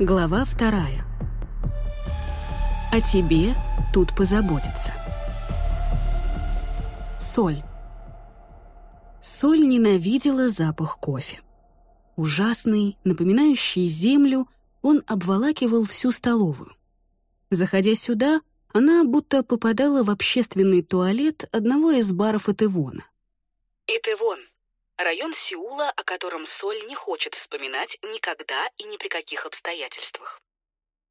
Глава вторая. О тебе тут позаботиться. Соль. Соль ненавидела запах кофе. Ужасный, напоминающий землю, он обволакивал всю столовую. Заходя сюда, она будто попадала в общественный туалет одного из баров Итывона. Итывон — район Сеула, о котором Соль не хочет вспоминать никогда и ни при каких обстоятельствах.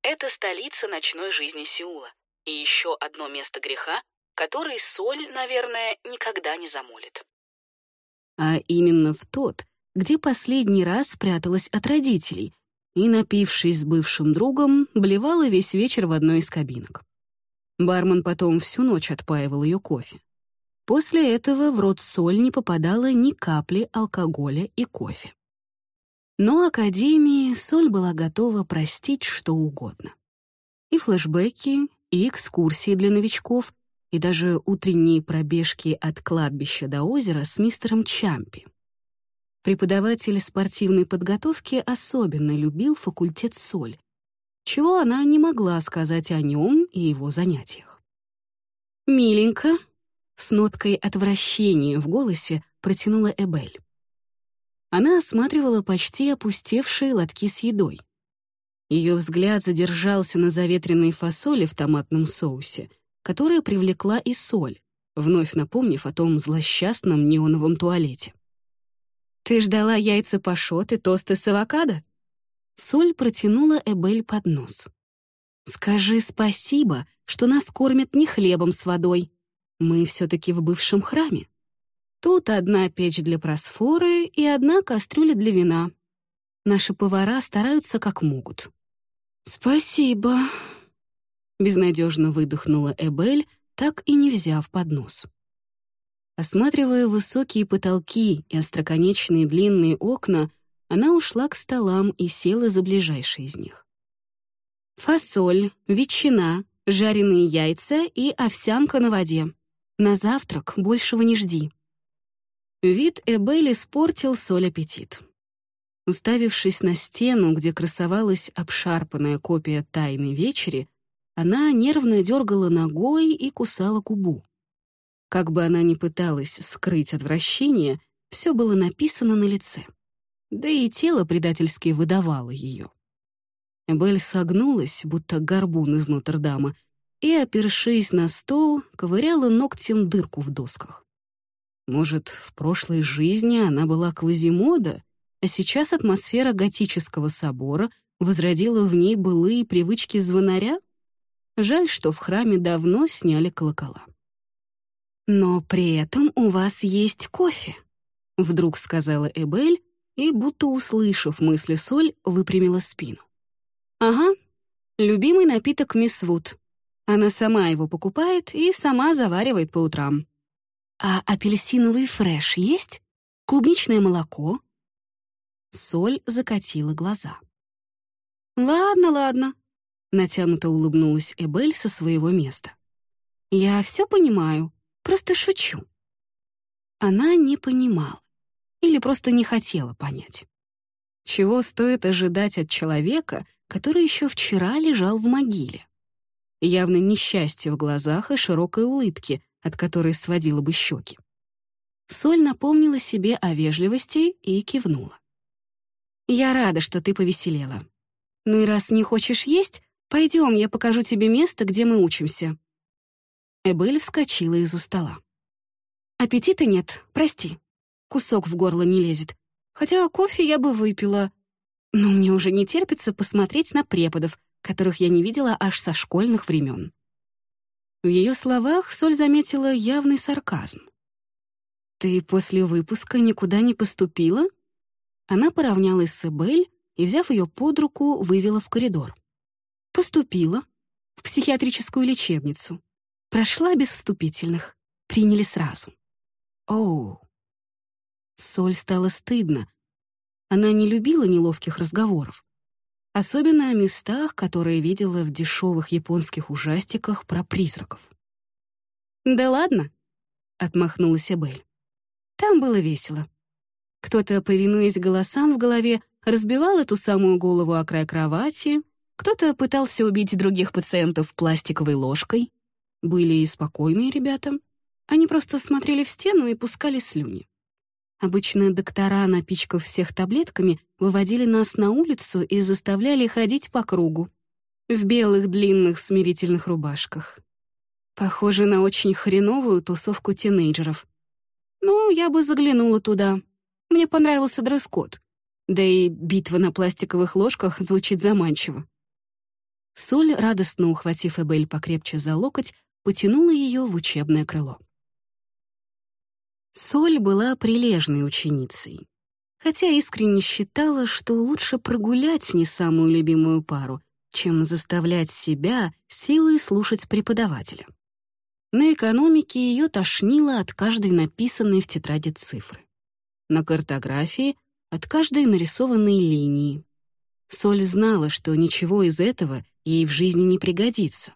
Это столица ночной жизни Сеула и еще одно место греха, который Соль, наверное, никогда не замолит. А именно в тот, где последний раз спряталась от родителей и, напившись с бывшим другом, блевала весь вечер в одной из кабинок. Бармен потом всю ночь отпаивал ее кофе. После этого в рот соль не попадала ни капли алкоголя и кофе. Но Академии соль была готова простить что угодно. И флешбеки, и экскурсии для новичков, и даже утренние пробежки от кладбища до озера с мистером Чампи. Преподаватель спортивной подготовки особенно любил факультет соль, чего она не могла сказать о нем и его занятиях. «Миленько», — с ноткой отвращения в голосе протянула Эбель. Она осматривала почти опустевшие лотки с едой. Ее взгляд задержался на заветренной фасоли в томатном соусе, которая привлекла и соль, вновь напомнив о том злосчастном неоновом туалете. «Ты ждала яйца пашот и тосты с авокадо?» Соль протянула Эбель под нос. «Скажи спасибо, что нас кормят не хлебом с водой. Мы все-таки в бывшем храме. Тут одна печь для просфоры и одна кастрюля для вина. Наши повара стараются как могут». «Спасибо», — безнадежно выдохнула Эбель, так и не взяв поднос. Осматривая высокие потолки и остроконечные длинные окна, она ушла к столам и села за ближайший из них. Фасоль, ветчина, жареные яйца и овсянка на воде. На завтрак большего не жди. Вид Эбель испортил соль аппетит. Уставившись на стену, где красовалась обшарпанная копия «Тайной вечери», она нервно дергала ногой и кусала губу. Как бы она ни пыталась скрыть отвращение, все было написано на лице да и тело предательски выдавало ее. Белль согнулась, будто горбун из Нотр-Дама, и, опершись на стол, ковыряла ногтем дырку в досках. Может, в прошлой жизни она была Квазимода, а сейчас атмосфера готического собора возродила в ней былые привычки звонаря? Жаль, что в храме давно сняли колокола. «Но при этом у вас есть кофе», — вдруг сказала Эбель, и, будто услышав мысли Соль, выпрямила спину. «Ага, любимый напиток мисс Вуд. Она сама его покупает и сама заваривает по утрам. А апельсиновый фреш есть? Клубничное молоко?» Соль закатила глаза. «Ладно, ладно», — натянуто улыбнулась Эбель со своего места. «Я все понимаю, просто шучу». Она не понимала или просто не хотела понять. Чего стоит ожидать от человека, который еще вчера лежал в могиле? Явно несчастье в глазах и широкой улыбке, от которой сводила бы щеки. Соль напомнила себе о вежливости и кивнула. «Я рада, что ты повеселела. Ну и раз не хочешь есть, пойдем, я покажу тебе место, где мы учимся». Эбель вскочила из-за стола. «Аппетита нет, прости кусок в горло не лезет. Хотя кофе я бы выпила. Но мне уже не терпится посмотреть на преподов, которых я не видела аж со школьных времен. В ее словах Соль заметила явный сарказм. «Ты после выпуска никуда не поступила?» Она поравнялась с Эбель и, взяв ее под руку, вывела в коридор. «Поступила. В психиатрическую лечебницу. Прошла без вступительных. Приняли сразу». «Оу, Соль стало стыдно. Она не любила неловких разговоров. Особенно о местах, которые видела в дешевых японских ужастиках про призраков. «Да ладно», — отмахнулась Эбель. «Там было весело». Кто-то, повинуясь голосам в голове, разбивал эту самую голову о край кровати, кто-то пытался убить других пациентов пластиковой ложкой. Были и спокойные ребята. Они просто смотрели в стену и пускали слюни. Обычно доктора, напичкав всех таблетками, выводили нас на улицу и заставляли ходить по кругу. В белых длинных смирительных рубашках. Похоже на очень хреновую тусовку тинейджеров. Ну, я бы заглянула туда. Мне понравился дресс-код. Да и битва на пластиковых ложках звучит заманчиво. Соль, радостно ухватив Эбель покрепче за локоть, потянула ее в учебное крыло. Соль была прилежной ученицей, хотя искренне считала, что лучше прогулять не самую любимую пару, чем заставлять себя силой слушать преподавателя. На экономике ее тошнило от каждой написанной в тетради цифры. На картографии — от каждой нарисованной линии. Соль знала, что ничего из этого ей в жизни не пригодится.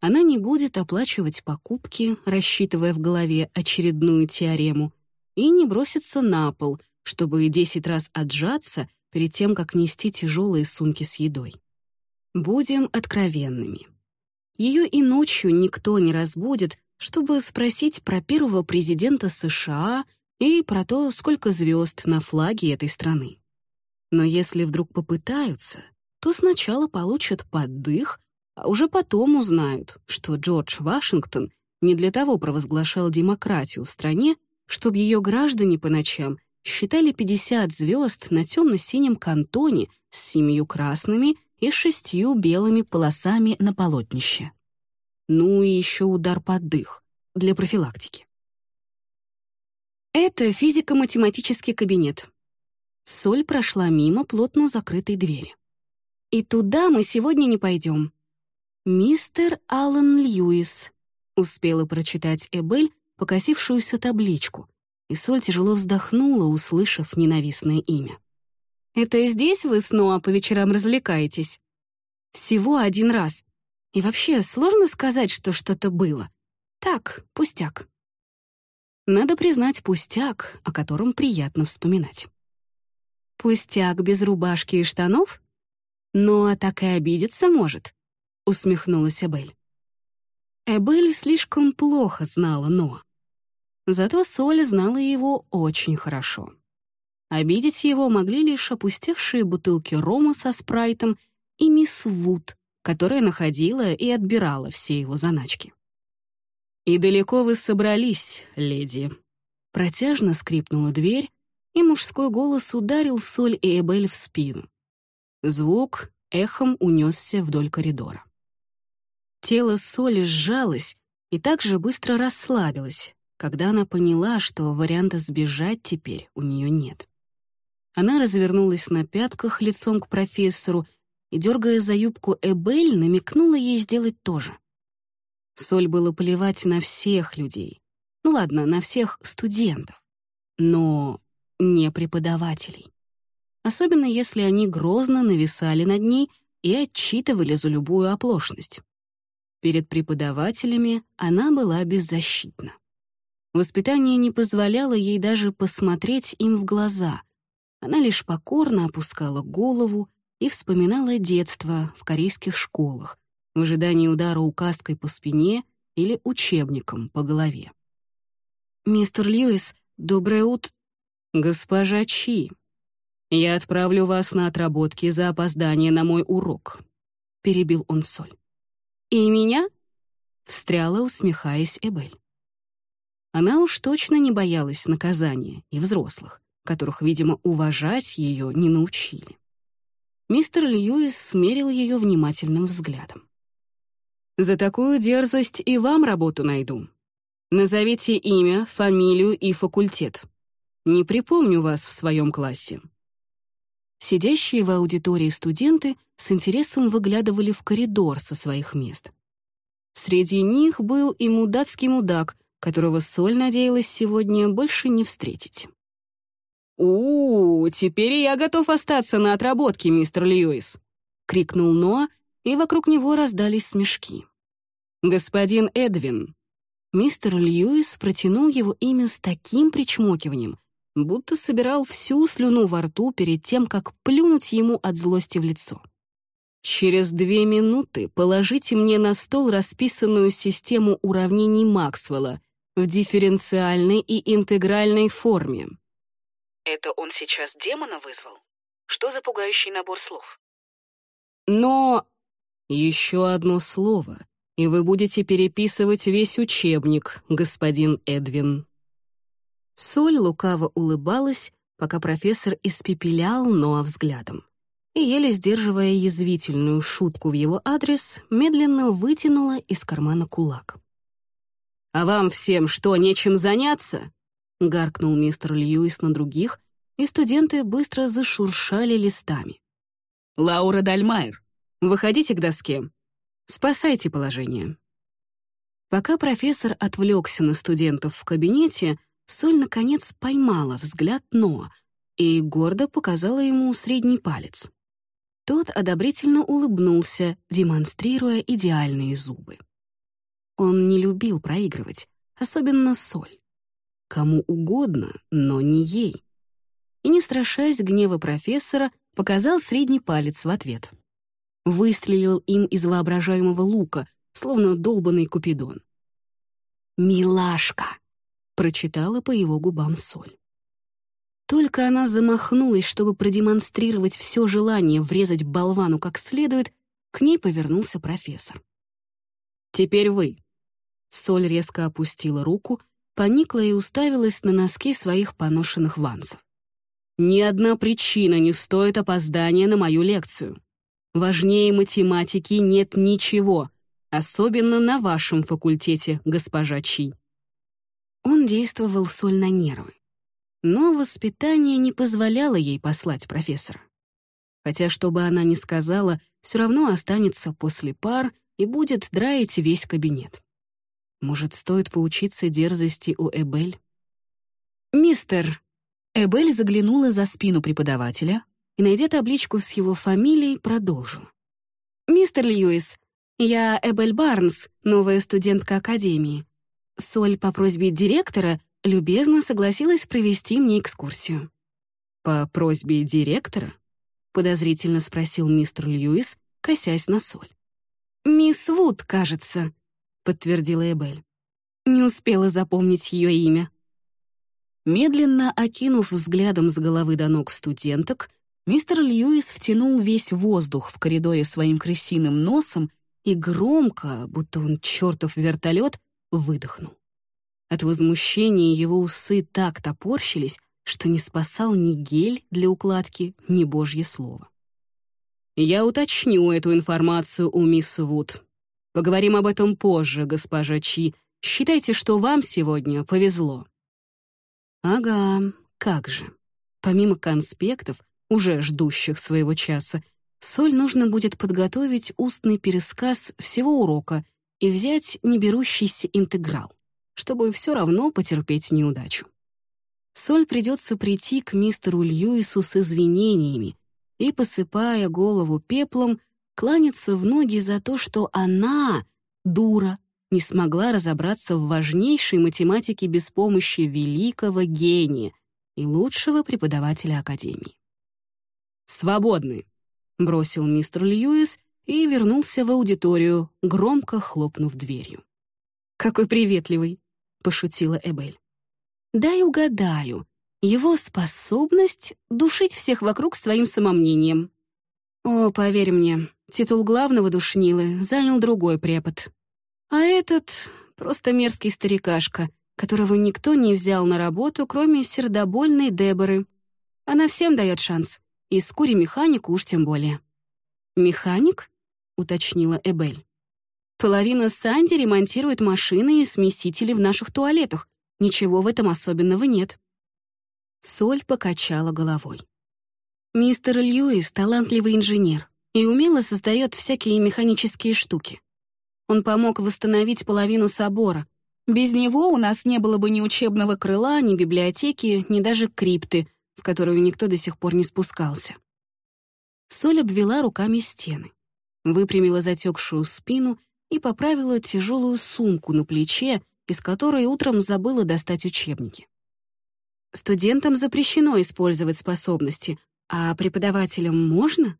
Она не будет оплачивать покупки, рассчитывая в голове очередную теорему, и не бросится на пол, чтобы десять раз отжаться перед тем, как нести тяжелые сумки с едой. Будем откровенными. Ее и ночью никто не разбудит, чтобы спросить про первого президента США и про то, сколько звезд на флаге этой страны. Но если вдруг попытаются, то сначала получат поддых, а уже потом узнают, что Джордж Вашингтон не для того провозглашал демократию в стране, чтобы ее граждане по ночам считали 50 звезд на темно-синем кантоне с семью красными и шестью белыми полосами на полотнище. Ну и еще удар под дых для профилактики. Это физико-математический кабинет. Соль прошла мимо плотно закрытой двери. И туда мы сегодня не пойдем. «Мистер Аллан Льюис», — успела прочитать Эбель покосившуюся табличку, и Соль тяжело вздохнула, услышав ненавистное имя. «Это здесь вы снова по вечерам развлекаетесь?» «Всего один раз. И вообще, сложно сказать, что что-то было. Так, пустяк». Надо признать пустяк, о котором приятно вспоминать. «Пустяк без рубашки и штанов? А так и обидеться может», — усмехнулась Эбель. Эбель слишком плохо знала Ноа. Зато Соль знала его очень хорошо. Обидеть его могли лишь опустевшие бутылки рома со спрайтом и мисс Вуд, которая находила и отбирала все его заначки. «И далеко вы собрались, леди?» Протяжно скрипнула дверь, и мужской голос ударил Соль и Эбель в спину. Звук эхом унесся вдоль коридора. Тело Соли сжалось и также быстро расслабилось, когда она поняла, что варианта сбежать теперь у нее нет. Она развернулась на пятках лицом к профессору и, дергая за юбку Эбель, намекнула ей сделать то же. Соль было плевать на всех людей. Ну ладно, на всех студентов. Но не преподавателей. Особенно если они грозно нависали над ней и отчитывали за любую оплошность. Перед преподавателями она была беззащитна. Воспитание не позволяло ей даже посмотреть им в глаза. Она лишь покорно опускала голову и вспоминала детство в корейских школах, в ожидании удара указкой по спине или учебником по голове. «Мистер Льюис, доброе утро...» «Госпожа Чи, я отправлю вас на отработки за опоздание на мой урок», — перебил он Соль. «И меня?» — встряла, усмехаясь Эбель. Она уж точно не боялась наказания и взрослых, которых, видимо, уважать ее не научили. Мистер Льюис смерил ее внимательным взглядом. За такую дерзость и вам работу найду. Назовите имя, фамилию и факультет. Не припомню вас в своем классе». Сидящие в аудитории студенты с интересом выглядывали в коридор со своих мест. Среди них был и мудацкий мудак, которого Соль надеялась сегодня больше не встретить. «У, -у теперь я готов остаться на отработке, мистер Льюис!» — крикнул Ноа, и вокруг него раздались смешки. «Господин Эдвин». Мистер Льюис протянул его имя с таким причмокиванием, будто собирал всю слюну во рту перед тем, как плюнуть ему от злости в лицо. Через две минуты положите мне на стол расписанную систему уравнений Максвелла в дифференциальной и интегральной форме. Это он сейчас демона вызвал? Что за пугающий набор слов? Но еще одно слово, и вы будете переписывать весь учебник, господин Эдвин. Соль лукаво улыбалась, пока профессор испепелял Ноа взглядом и, еле сдерживая язвительную шутку в его адрес, медленно вытянула из кармана кулак. «А вам всем что, нечем заняться?» — гаркнул мистер Льюис на других, и студенты быстро зашуршали листами. «Лаура Дальмайер, выходите к доске. Спасайте положение». Пока профессор отвлекся на студентов в кабинете, Соль, наконец, поймала взгляд Ноа и гордо показала ему средний палец. Тот одобрительно улыбнулся, демонстрируя идеальные зубы. Он не любил проигрывать, особенно соль. Кому угодно, но не ей. И, не страшась гнева профессора, показал средний палец в ответ. Выстрелил им из воображаемого лука, словно долбанный купидон. «Милашка!» — прочитала по его губам соль. Только она замахнулась, чтобы продемонстрировать все желание врезать болвану как следует, к ней повернулся профессор. «Теперь вы». Соль резко опустила руку, поникла и уставилась на носки своих поношенных вансов. «Ни одна причина не стоит опоздания на мою лекцию. Важнее математики нет ничего, особенно на вашем факультете, госпожа Чи». Он действовал соль на нервы но воспитание не позволяло ей послать профессора. Хотя, что бы она ни сказала, все равно останется после пар и будет драить весь кабинет. Может, стоит поучиться дерзости у Эбель? «Мистер!» Эбель заглянула за спину преподавателя и, найдя табличку с его фамилией, продолжила. «Мистер Льюис, я Эбель Барнс, новая студентка Академии. Соль по просьбе директора любезно согласилась провести мне экскурсию. «По просьбе директора?» — подозрительно спросил мистер Льюис, косясь на соль. «Мисс Вуд, кажется», — подтвердила Эбель. Не успела запомнить ее имя. Медленно окинув взглядом с головы до ног студенток, мистер Льюис втянул весь воздух в коридоре своим крысиным носом и громко, будто он чертов вертолет, выдохнул. От возмущения его усы так топорщились, что не спасал ни гель для укладки, ни божье слово. «Я уточню эту информацию у мисс Вуд. Поговорим об этом позже, госпожа Чи. Считайте, что вам сегодня повезло». «Ага, как же. Помимо конспектов, уже ждущих своего часа, Соль нужно будет подготовить устный пересказ всего урока и взять неберущийся интеграл чтобы все равно потерпеть неудачу. Соль придется прийти к мистеру Льюису с извинениями и, посыпая голову пеплом, кланяться в ноги за то, что она, дура, не смогла разобраться в важнейшей математике без помощи великого гения и лучшего преподавателя Академии. «Свободны», — бросил мистер Льюис и вернулся в аудиторию, громко хлопнув дверью. «Какой приветливый!» — пошутила Эбель. «Дай угадаю. Его способность душить всех вокруг своим самомнением. О, поверь мне, титул главного душнилы занял другой препод. А этот — просто мерзкий старикашка, которого никто не взял на работу, кроме сердобольной Деборы. Она всем дает шанс, и скури механику уж тем более». «Механик?» — уточнила Эбель. Половина Санди ремонтирует машины и смесители в наших туалетах. Ничего в этом особенного нет». Соль покачала головой. «Мистер Льюис — талантливый инженер и умело создает всякие механические штуки. Он помог восстановить половину собора. Без него у нас не было бы ни учебного крыла, ни библиотеки, ни даже крипты, в которую никто до сих пор не спускался». Соль обвела руками стены, выпрямила затекшую спину и поправила тяжелую сумку на плече, из которой утром забыла достать учебники. Студентам запрещено использовать способности, а преподавателям можно?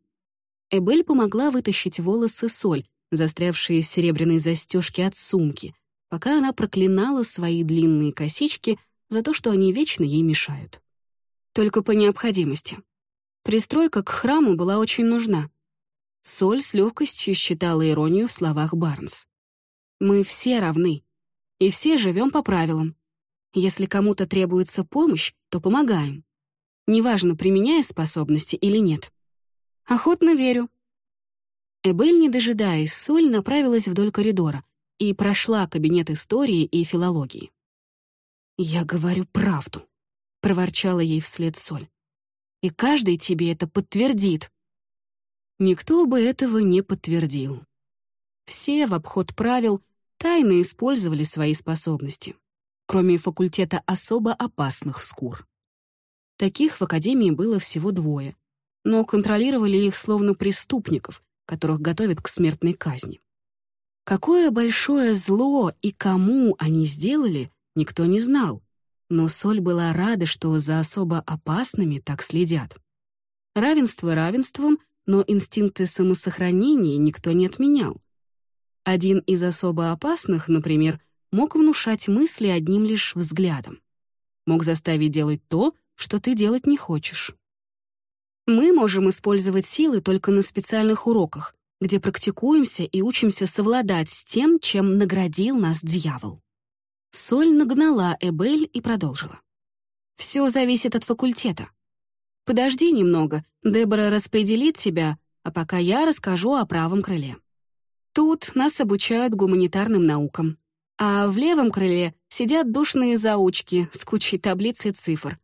Эбель помогла вытащить волосы соль, застрявшие в серебряной застежке от сумки, пока она проклинала свои длинные косички за то, что они вечно ей мешают. Только по необходимости. Пристройка к храму была очень нужна. Соль с легкостью считала иронию в словах Барнс. «Мы все равны, и все живем по правилам. Если кому-то требуется помощь, то помогаем. Неважно, применяя способности или нет. Охотно верю». Эбель, не дожидаясь, Соль направилась вдоль коридора и прошла кабинет истории и филологии. «Я говорю правду», — проворчала ей вслед Соль. «И каждый тебе это подтвердит». Никто бы этого не подтвердил. Все в обход правил тайно использовали свои способности, кроме факультета особо опасных скур. Таких в Академии было всего двое, но контролировали их словно преступников, которых готовят к смертной казни. Какое большое зло и кому они сделали, никто не знал, но Соль была рада, что за особо опасными так следят. Равенство равенством, но инстинкты самосохранения никто не отменял. Один из особо опасных, например, мог внушать мысли одним лишь взглядом. Мог заставить делать то, что ты делать не хочешь. Мы можем использовать силы только на специальных уроках, где практикуемся и учимся совладать с тем, чем наградил нас дьявол. Соль нагнала Эбель и продолжила. «Все зависит от факультета. Подожди немного, Дебора распределит тебя, а пока я расскажу о правом крыле. Тут нас обучают гуманитарным наукам, а в левом крыле сидят душные заучки с кучей таблиц и цифр.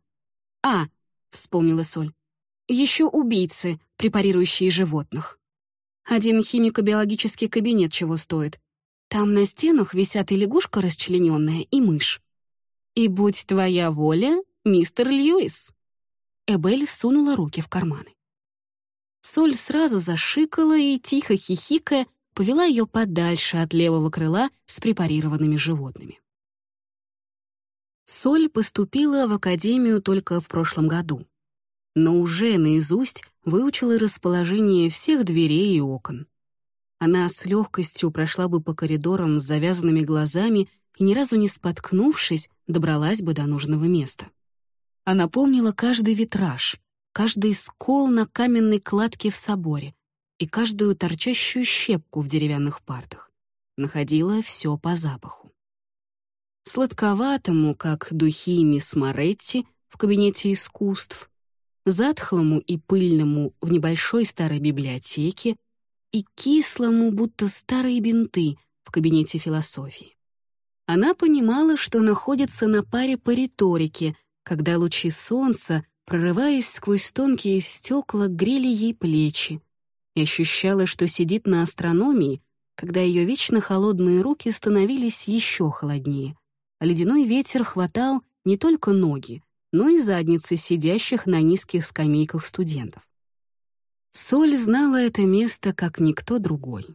А, вспомнила Соль, еще убийцы, препарирующие животных. Один химико-биологический кабинет чего стоит. Там на стенах висят и лягушка расчлененная, и мышь. И будь твоя воля, мистер Льюис. Эбель сунула руки в карманы. Соль сразу зашикала и, тихо хихикая, повела ее подальше от левого крыла с препарированными животными. Соль поступила в академию только в прошлом году, но уже наизусть выучила расположение всех дверей и окон. Она с легкостью прошла бы по коридорам с завязанными глазами и ни разу не споткнувшись, добралась бы до нужного места. Она помнила каждый витраж, каждый скол на каменной кладке в соборе и каждую торчащую щепку в деревянных партах. Находила все по запаху. Сладковатому, как духи мисс Моретти в кабинете искусств, затхлому и пыльному в небольшой старой библиотеке и кислому, будто старые бинты в кабинете философии. Она понимала, что находится на паре по риторике, когда лучи солнца, прорываясь сквозь тонкие стекла, грели ей плечи, и ощущала, что сидит на астрономии, когда ее вечно холодные руки становились еще холоднее, а ледяной ветер хватал не только ноги, но и задницы сидящих на низких скамейках студентов. Соль знала это место как никто другой.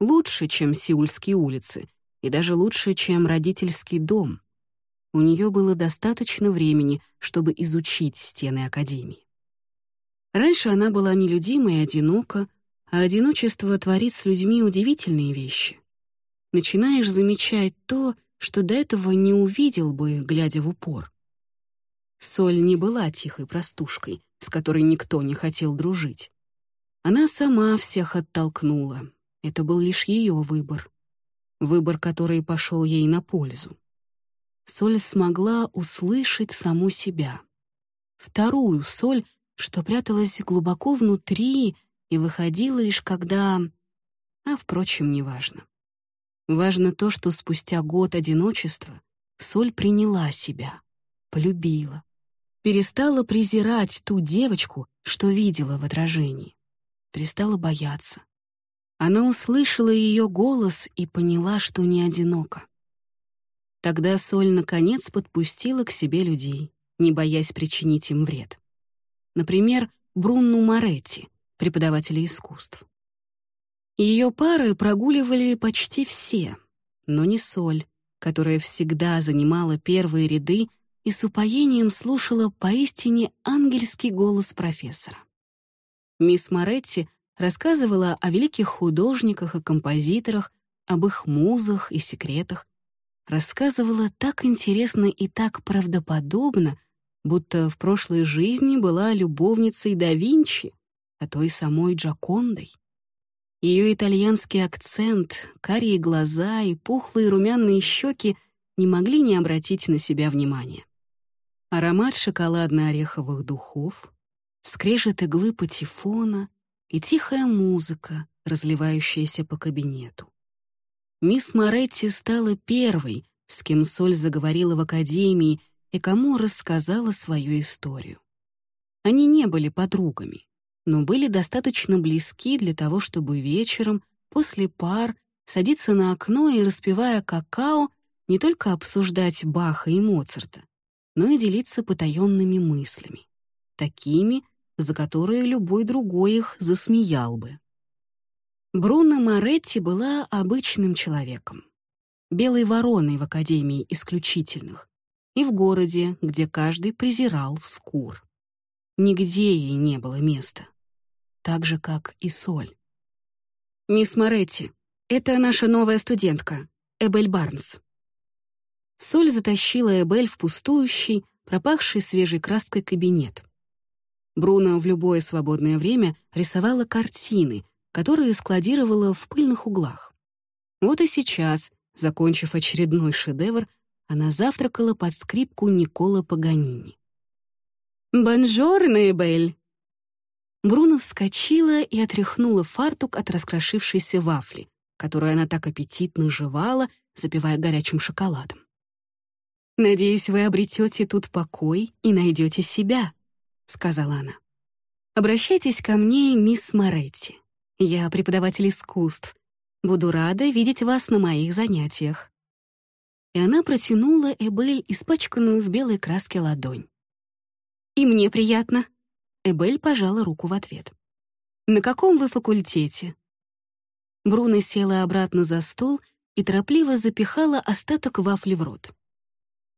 Лучше, чем Сеульские улицы, и даже лучше, чем родительский дом. У нее было достаточно времени, чтобы изучить стены Академии. Раньше она была нелюдима и одинока, а одиночество творит с людьми удивительные вещи. Начинаешь замечать то, что до этого не увидел бы, глядя в упор. Соль не была тихой простушкой, с которой никто не хотел дружить. Она сама всех оттолкнула. Это был лишь ее выбор. Выбор, который пошел ей на пользу. Соль смогла услышать саму себя. Вторую соль, что пряталась глубоко внутри и выходила лишь когда... А, впрочем, неважно. Важно то, что спустя год одиночества Соль приняла себя, полюбила, перестала презирать ту девочку, что видела в отражении перестала бояться. Она услышала ее голос и поняла, что не одинока. Тогда Соль наконец подпустила к себе людей, не боясь причинить им вред. Например, Брунну Моретти, преподавателя искусств. Ее пары прогуливали почти все, но не Соль, которая всегда занимала первые ряды и с упоением слушала поистине ангельский голос профессора. Мисс Моретти рассказывала о великих художниках и композиторах, об их музах и секретах. Рассказывала так интересно и так правдоподобно, будто в прошлой жизни была любовницей да Винчи, а то самой Джакондой. Ее итальянский акцент, карие глаза и пухлые румяные щеки не могли не обратить на себя внимания. Аромат шоколадно-ореховых духов, скрежет иглы патефона и тихая музыка, разливающаяся по кабинету. Мисс Моретти стала первой, с кем Соль заговорила в академии и кому рассказала свою историю. Они не были подругами, но были достаточно близки для того, чтобы вечером, после пар, садиться на окно и, распивая какао, не только обсуждать Баха и Моцарта, но и делиться потаенными мыслями, такими, за которые любой другой их засмеял бы. Бруно Моретти была обычным человеком, белой вороной в Академии исключительных и в городе, где каждый презирал скур. Нигде ей не было места, так же, как и соль. «Мисс Моретти, это наша новая студентка, Эбель Барнс», Соль затащила Эбель в пустующий, пропахший свежей краской кабинет. Бруно в любое свободное время рисовала картины, которые складировала в пыльных углах. Вот и сейчас, закончив очередной шедевр, она завтракала под скрипку Никола Паганини. «Бонжорно, Эбель!» Бруно вскочила и отряхнула фартук от раскрошившейся вафли, которую она так аппетитно жевала, запивая горячим шоколадом. «Надеюсь, вы обретете тут покой и найдете себя», — сказала она. «Обращайтесь ко мне, мисс Моретти. Я преподаватель искусств. Буду рада видеть вас на моих занятиях». И она протянула Эбель испачканную в белой краске ладонь. «И мне приятно». Эбель пожала руку в ответ. «На каком вы факультете?» Бруно села обратно за стол и торопливо запихала остаток вафли в рот.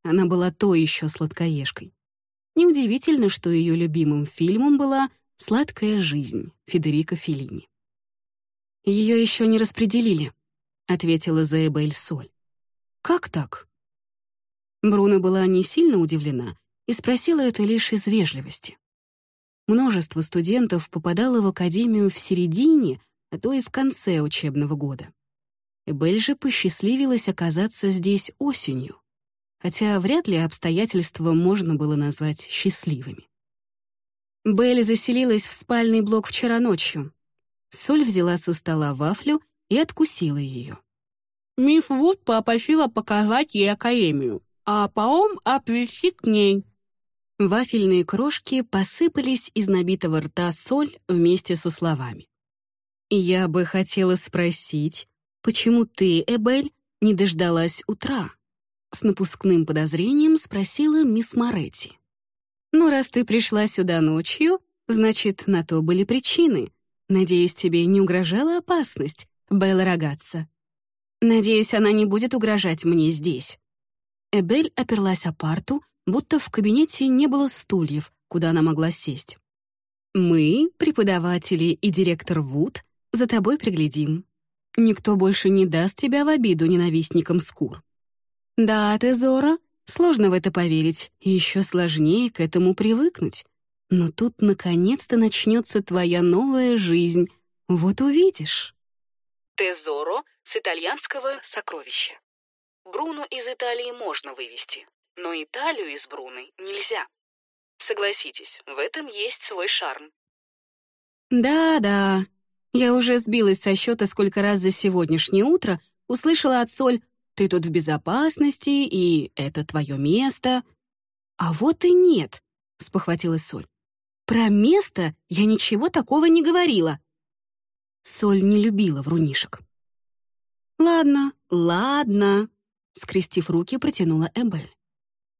Она была то еще сладкоежкой. Неудивительно, что ее любимым фильмом была «Сладкая жизнь» Федерико Феллини. «Ее еще не распределили», — ответила Заэбель Соль. «Как так?» Бруно была не сильно удивлена и спросила это лишь из вежливости. Множество студентов попадало в академию в середине, а то и в конце учебного года. Эбель же посчастливилась оказаться здесь осенью хотя вряд ли обстоятельства можно было назвать счастливыми. Белли заселилась в спальный блок вчера ночью. Соль взяла со стола вафлю и откусила ее. Миф Вуд попросила показать ей академию, а потом отвезти к ней. Вафельные крошки посыпались из набитого рта соль вместе со словами. «Я бы хотела спросить, почему ты, Эбель, не дождалась утра?» С напускным подозрением спросила мисс Моретти. «Ну, раз ты пришла сюда ночью, значит, на то были причины. Надеюсь, тебе не угрожала опасность, Белла Рогатца. Надеюсь, она не будет угрожать мне здесь». Эбель оперлась о парту, будто в кабинете не было стульев, куда она могла сесть. «Мы, преподаватели и директор Вуд, за тобой приглядим. Никто больше не даст тебя в обиду ненавистникам скур. Да, Тезора, сложно в это поверить, еще сложнее к этому привыкнуть. Но тут наконец-то начнется твоя новая жизнь. Вот увидишь. Тезоро с итальянского «сокровище». Бруно из Италии можно вывести, но Италию из Бруны нельзя. Согласитесь, в этом есть свой шарм. Да-да, я уже сбилась со счета, сколько раз за сегодняшнее утро услышала от Соль ты тут в безопасности, и это твое место». «А вот и нет», — спохватилась Соль. «Про место я ничего такого не говорила». Соль не любила врунишек. «Ладно, ладно», — скрестив руки, протянула Эбель.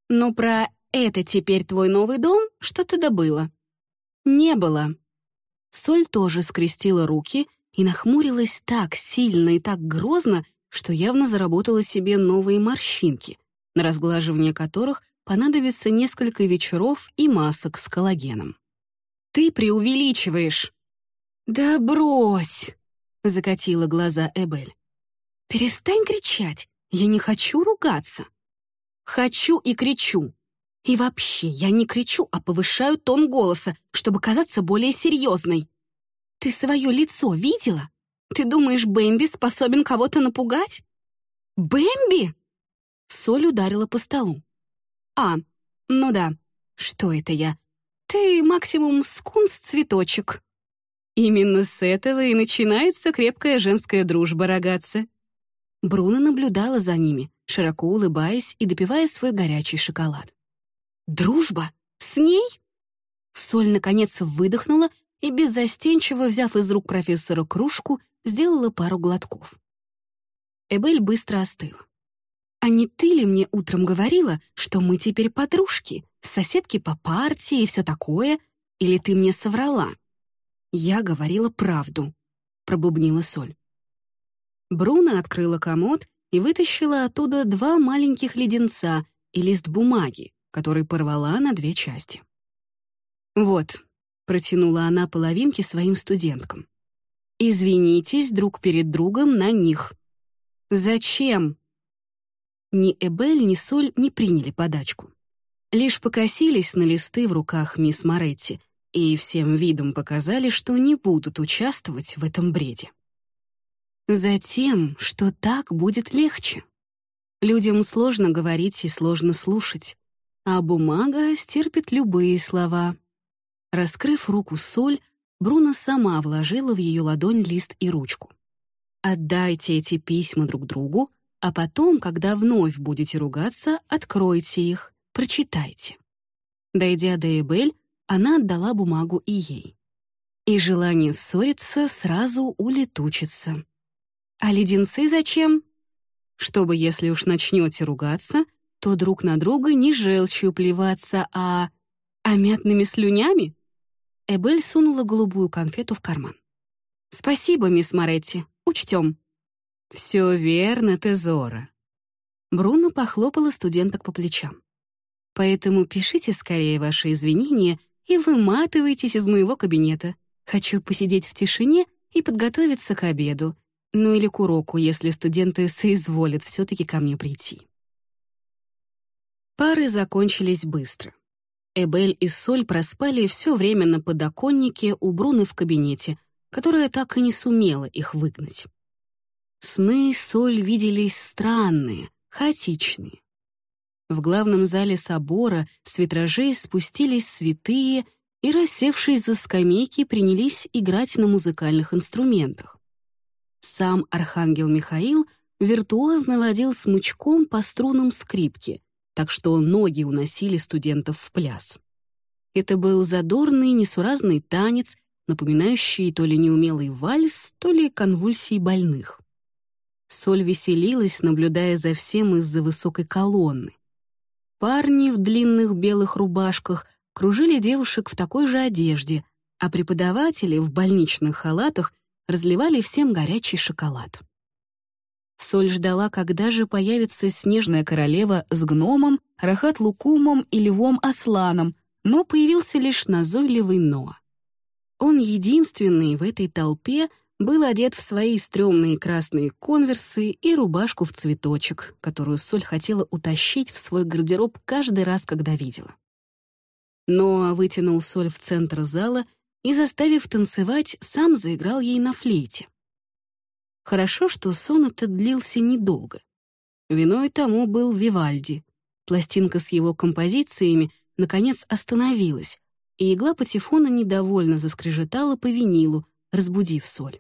«Но про «это теперь твой новый дом» что-то добыла». «Не было». Соль тоже скрестила руки и нахмурилась так сильно и так грозно, что явно заработала себе новые морщинки, на разглаживание которых понадобится несколько вечеров и масок с коллагеном. «Ты преувеличиваешь!» «Да брось!» — закатила глаза Эбель. «Перестань кричать! Я не хочу ругаться!» «Хочу и кричу!» И вообще, я не кричу, а повышаю тон голоса, чтобы казаться более серьезной. Ты свое лицо видела? Ты думаешь, Бэмби способен кого-то напугать? Бэмби? Соль ударила по столу. А, ну да, что это я? Ты максимум скунс-цветочек. Именно с этого и начинается крепкая женская дружба, рогатцы. Бруно наблюдала за ними, широко улыбаясь и допивая свой горячий шоколад. Дружба? С ней? Соль, наконец, выдохнула и, беззастенчиво взяв из рук профессора кружку, сделала пару глотков. Эбель быстро остыла. «А не ты ли мне утром говорила, что мы теперь подружки, соседки по партии и все такое, или ты мне соврала?» «Я говорила правду», — пробубнила Соль. Бруно открыла комод и вытащила оттуда два маленьких леденца и лист бумаги, который порвала на две части. «Вот», — протянула она половинки своим студенткам. «Извинитесь друг перед другом на них». «Зачем?» Ни Эбель, ни Соль не приняли подачку. Лишь покосились на листы в руках мисс Моретти и всем видом показали, что не будут участвовать в этом бреде. Затем, что так будет легче. Людям сложно говорить и сложно слушать а бумага стерпит любые слова. Раскрыв руку соль, Бруно сама вложила в ее ладонь лист и ручку. «Отдайте эти письма друг другу, а потом, когда вновь будете ругаться, откройте их, прочитайте». Дойдя до Эбель, она отдала бумагу и ей. И желание ссориться сразу улетучится. «А леденцы зачем?» «Чтобы, если уж начнете ругаться, то друг на друга не желчью плеваться, а... а мятными слюнями? Эбель сунула голубую конфету в карман. «Спасибо, мисс Моретти, учтем». «Все верно, Тезора». Бруно похлопала студенток по плечам. «Поэтому пишите скорее ваши извинения и выматывайтесь из моего кабинета. Хочу посидеть в тишине и подготовиться к обеду, ну или к уроку, если студенты соизволят все-таки ко мне прийти». Пары закончились быстро. Эбель и Соль проспали все время на подоконнике у Бруны в кабинете, которая так и не сумела их выгнать. Сны Соль виделись странные, хаотичные. В главном зале собора с витражей спустились святые и, рассевшись за скамейки, принялись играть на музыкальных инструментах. Сам архангел Михаил виртуозно водил смычком по струнам скрипки — так что ноги уносили студентов в пляс. Это был задорный, несуразный танец, напоминающий то ли неумелый вальс, то ли конвульсии больных. Соль веселилась, наблюдая за всем из-за высокой колонны. Парни в длинных белых рубашках кружили девушек в такой же одежде, а преподаватели в больничных халатах разливали всем горячий шоколад. Соль ждала, когда же появится снежная королева с гномом, рахат-лукумом и львом-асланом, но появился лишь назойливый Ноа. Он единственный в этой толпе был одет в свои стрёмные красные конверсы и рубашку в цветочек, которую Соль хотела утащить в свой гардероб каждый раз, когда видела. Ноа вытянул Соль в центр зала и, заставив танцевать, сам заиграл ей на флейте. Хорошо, что сон этот длился недолго. Виной тому был Вивальди. Пластинка с его композициями наконец остановилась, и игла патефона недовольно заскрежетала по винилу, разбудив соль.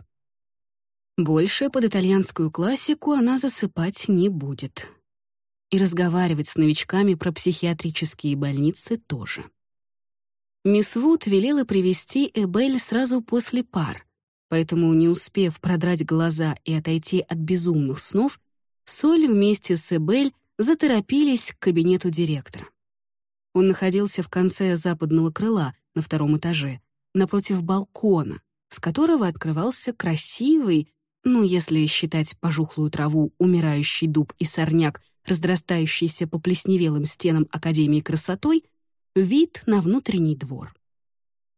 Больше под итальянскую классику она засыпать не будет. И разговаривать с новичками про психиатрические больницы тоже. Мисс Вуд велела привести Эбель сразу после пар, Поэтому, не успев продрать глаза и отойти от безумных снов, Соль вместе с Эбель заторопились к кабинету директора. Он находился в конце западного крыла на втором этаже, напротив балкона, с которого открывался красивый, ну, если считать пожухлую траву, умирающий дуб и сорняк, разрастающейся по плесневелым стенам Академии красотой, вид на внутренний двор.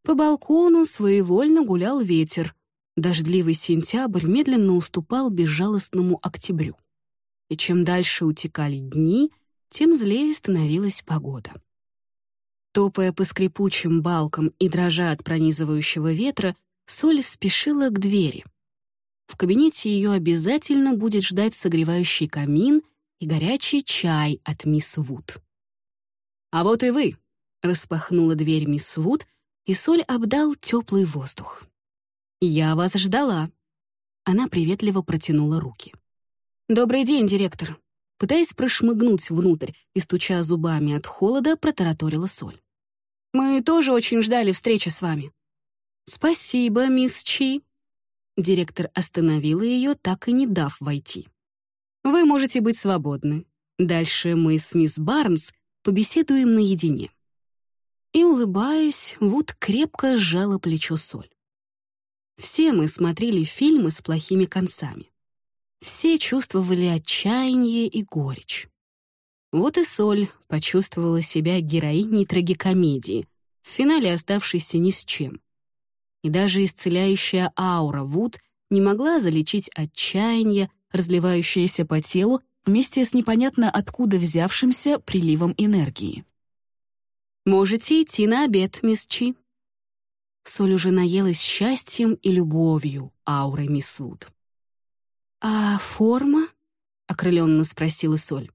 По балкону своевольно гулял ветер. Дождливый сентябрь медленно уступал безжалостному октябрю. И чем дальше утекали дни, тем злее становилась погода. Топая по скрипучим балкам и дрожа от пронизывающего ветра, Соль спешила к двери. В кабинете ее обязательно будет ждать согревающий камин и горячий чай от мисс Вуд. «А вот и вы!» — распахнула дверь мисс Вуд, и Соль обдал теплый воздух. «Я вас ждала!» Она приветливо протянула руки. «Добрый день, директор!» Пытаясь прошмыгнуть внутрь и стуча зубами от холода, протараторила Соль. «Мы тоже очень ждали встречи с вами». «Спасибо, мисс Чи». Директор остановила ее, так и не дав войти. «Вы можете быть свободны. Дальше мы с мисс Барнс побеседуем наедине». И, улыбаясь, Вуд крепко сжала плечо Соль. Все мы смотрели фильмы с плохими концами. Все чувствовали отчаяние и горечь. Вот и Соль почувствовала себя героиней трагикомедии, в финале оставшейся ни с чем. И даже исцеляющая аура Вуд не могла залечить отчаяние, разливающееся по телу вместе с непонятно откуда взявшимся приливом энергии. «Можете идти на обед, мисс Чи». Соль уже наелась счастьем и любовью ауры мисс Вуд. «А форма?» — окрыленно спросила Соль.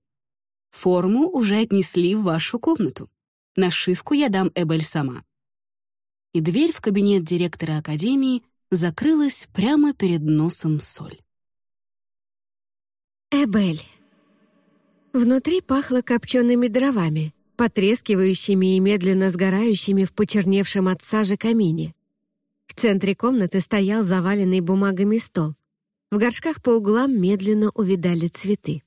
«Форму уже отнесли в вашу комнату. Нашивку я дам Эбель сама». И дверь в кабинет директора академии закрылась прямо перед носом Соль. Эбель. Внутри пахло копчеными дровами, потрескивающими и медленно сгорающими в почерневшем от сажи камине. В центре комнаты стоял заваленный бумагами стол. В горшках по углам медленно увидали цветы.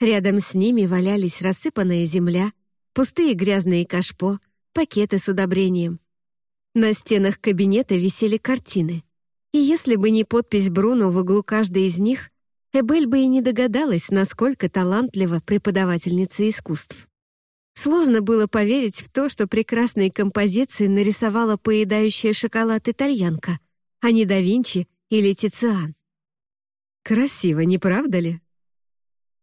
Рядом с ними валялись рассыпанная земля, пустые грязные кашпо, пакеты с удобрением. На стенах кабинета висели картины. И если бы не подпись Бруно в углу каждой из них, Эбель бы и не догадалась, насколько талантлива преподавательница искусств. Сложно было поверить в то, что прекрасные композиции нарисовала поедающая шоколад итальянка, а не да Винчи или Тициан. Красиво, не правда ли?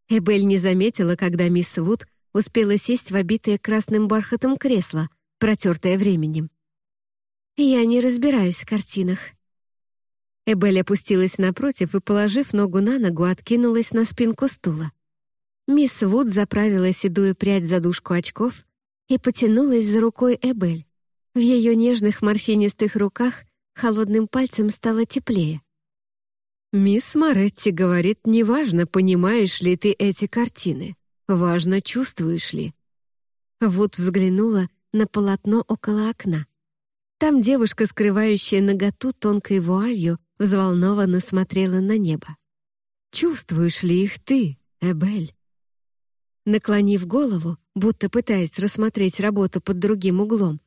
Эбель не заметила, когда мисс Вуд успела сесть в обитое красным бархатом кресло, протертое временем. «Я не разбираюсь в картинах». Эбель опустилась напротив и, положив ногу на ногу, откинулась на спинку стула. Мисс Вуд заправила седую прядь за дужку очков и потянулась за рукой Эбель. В ее нежных морщинистых руках холодным пальцем стало теплее. «Мисс Моретти говорит, неважно, понимаешь ли ты эти картины, важно, чувствуешь ли». Вот взглянула на полотно около окна. Там девушка, скрывающая наготу тонкой вуалью, взволнованно смотрела на небо. «Чувствуешь ли их ты, Эбель?» Наклонив голову, будто пытаясь рассмотреть работу под другим углом,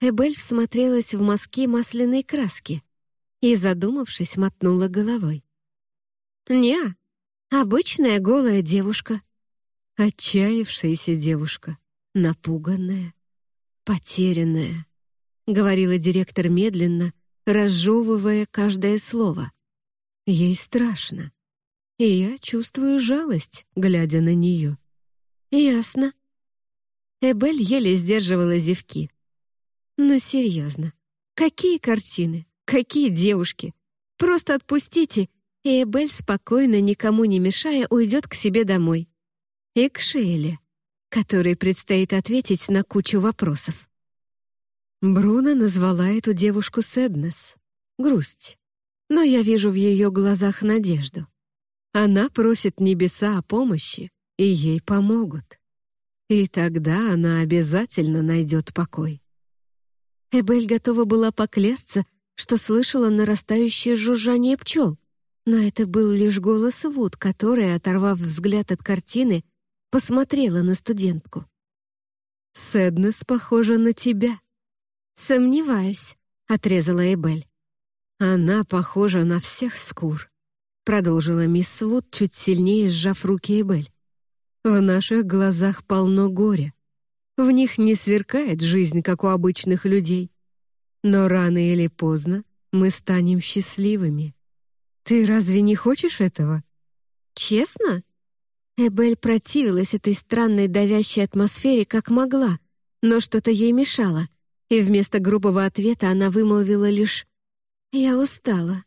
Эбель всмотрелась в мазки масляной краски и, задумавшись, мотнула головой. «Не, обычная голая девушка». Отчаявшаяся девушка, напуганная, потерянная, говорила директор медленно, разжевывая каждое слово. Ей страшно, и я чувствую жалость, глядя на нее. «Ясно». Эбель еле сдерживала зевки. «Ну, серьезно, какие картины? Какие девушки? Просто отпустите, и Эбель спокойно, никому не мешая, уйдет к себе домой. И к Шейле, которой предстоит ответить на кучу вопросов. Бруно назвала эту девушку Сэднес — грусть. Но я вижу в ее глазах надежду. Она просит небеса о помощи, и ей помогут. И тогда она обязательно найдет покой. Эбель готова была поклясться, что слышала нарастающее жужжание пчел. Но это был лишь голос Вуд, которая, оторвав взгляд от картины, посмотрела на студентку. «Сэднес похожа на тебя». «Сомневаюсь», — отрезала Эбель. «Она похожа на всех скур», — продолжила мисс Вуд, чуть сильнее сжав руки Эбель. В наших глазах полно горя. В них не сверкает жизнь, как у обычных людей. Но рано или поздно мы станем счастливыми. Ты разве не хочешь этого? Честно? Эбель противилась этой странной давящей атмосфере как могла, но что-то ей мешало, и вместо грубого ответа она вымолвила лишь «Я устала.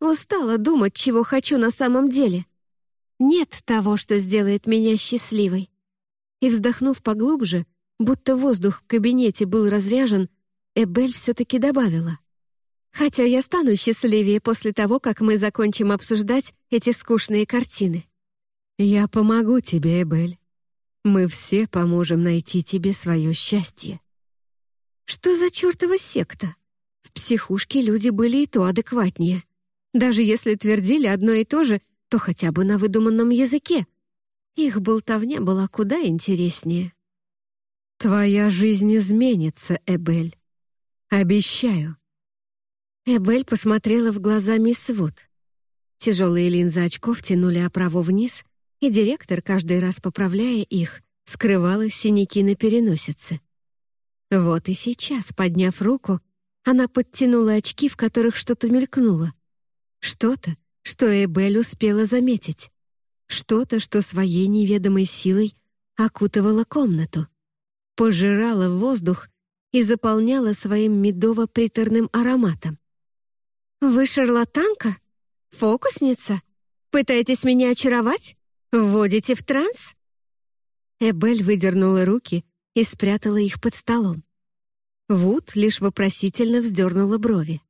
Устала думать, чего хочу на самом деле. Нет того, что сделает меня счастливой». И вздохнув поглубже, будто воздух в кабинете был разряжен, Эбель все-таки добавила. «Хотя я стану счастливее после того, как мы закончим обсуждать эти скучные картины». «Я помогу тебе, Эбель. Мы все поможем найти тебе свое счастье». «Что за чертова секта? В психушке люди были и то адекватнее. Даже если твердили одно и то же, то хотя бы на выдуманном языке. Их болтовня была куда интереснее». «Твоя жизнь изменится, Эбель. Обещаю». Эбель посмотрела в глаза мисс Вуд. Тяжелые линзы очков тянули оправу вниз, и директор, каждый раз поправляя их, скрывала синяки на переносице. Вот и сейчас, подняв руку, она подтянула очки, в которых что-то мелькнуло. Что-то, что Эбель успела заметить. Что-то, что своей неведомой силой окутывало комнату пожирала воздух и заполняла своим медово-приторным ароматом. «Вы шарлатанка? Фокусница? Пытаетесь меня очаровать? Вводите в транс?» Эбель выдернула руки и спрятала их под столом. Вуд лишь вопросительно вздернула брови.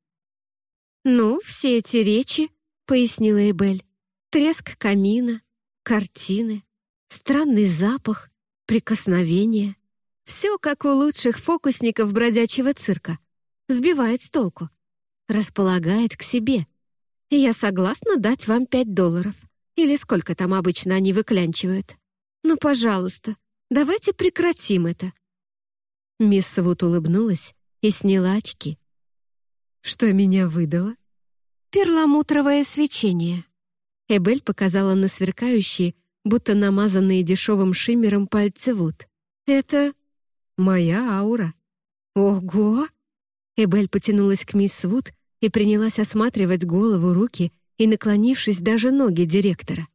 «Ну, все эти речи», — пояснила Эбель, «треск камина, картины, странный запах, прикосновение. Все как у лучших фокусников бродячего цирка. Сбивает с толку. Располагает к себе. Я согласна дать вам пять долларов. Или сколько там обычно они выклянчивают. Ну, пожалуйста, давайте прекратим это. Мисс Вуд улыбнулась и сняла очки. «Что меня выдало?» «Перламутровое свечение». Эбель показала на сверкающие, будто намазанные дешевым шиммером пальцы Вуд. «Это «Моя аура». «Ого!» Эбель потянулась к мисс Вуд и принялась осматривать голову, руки и, наклонившись, даже ноги директора.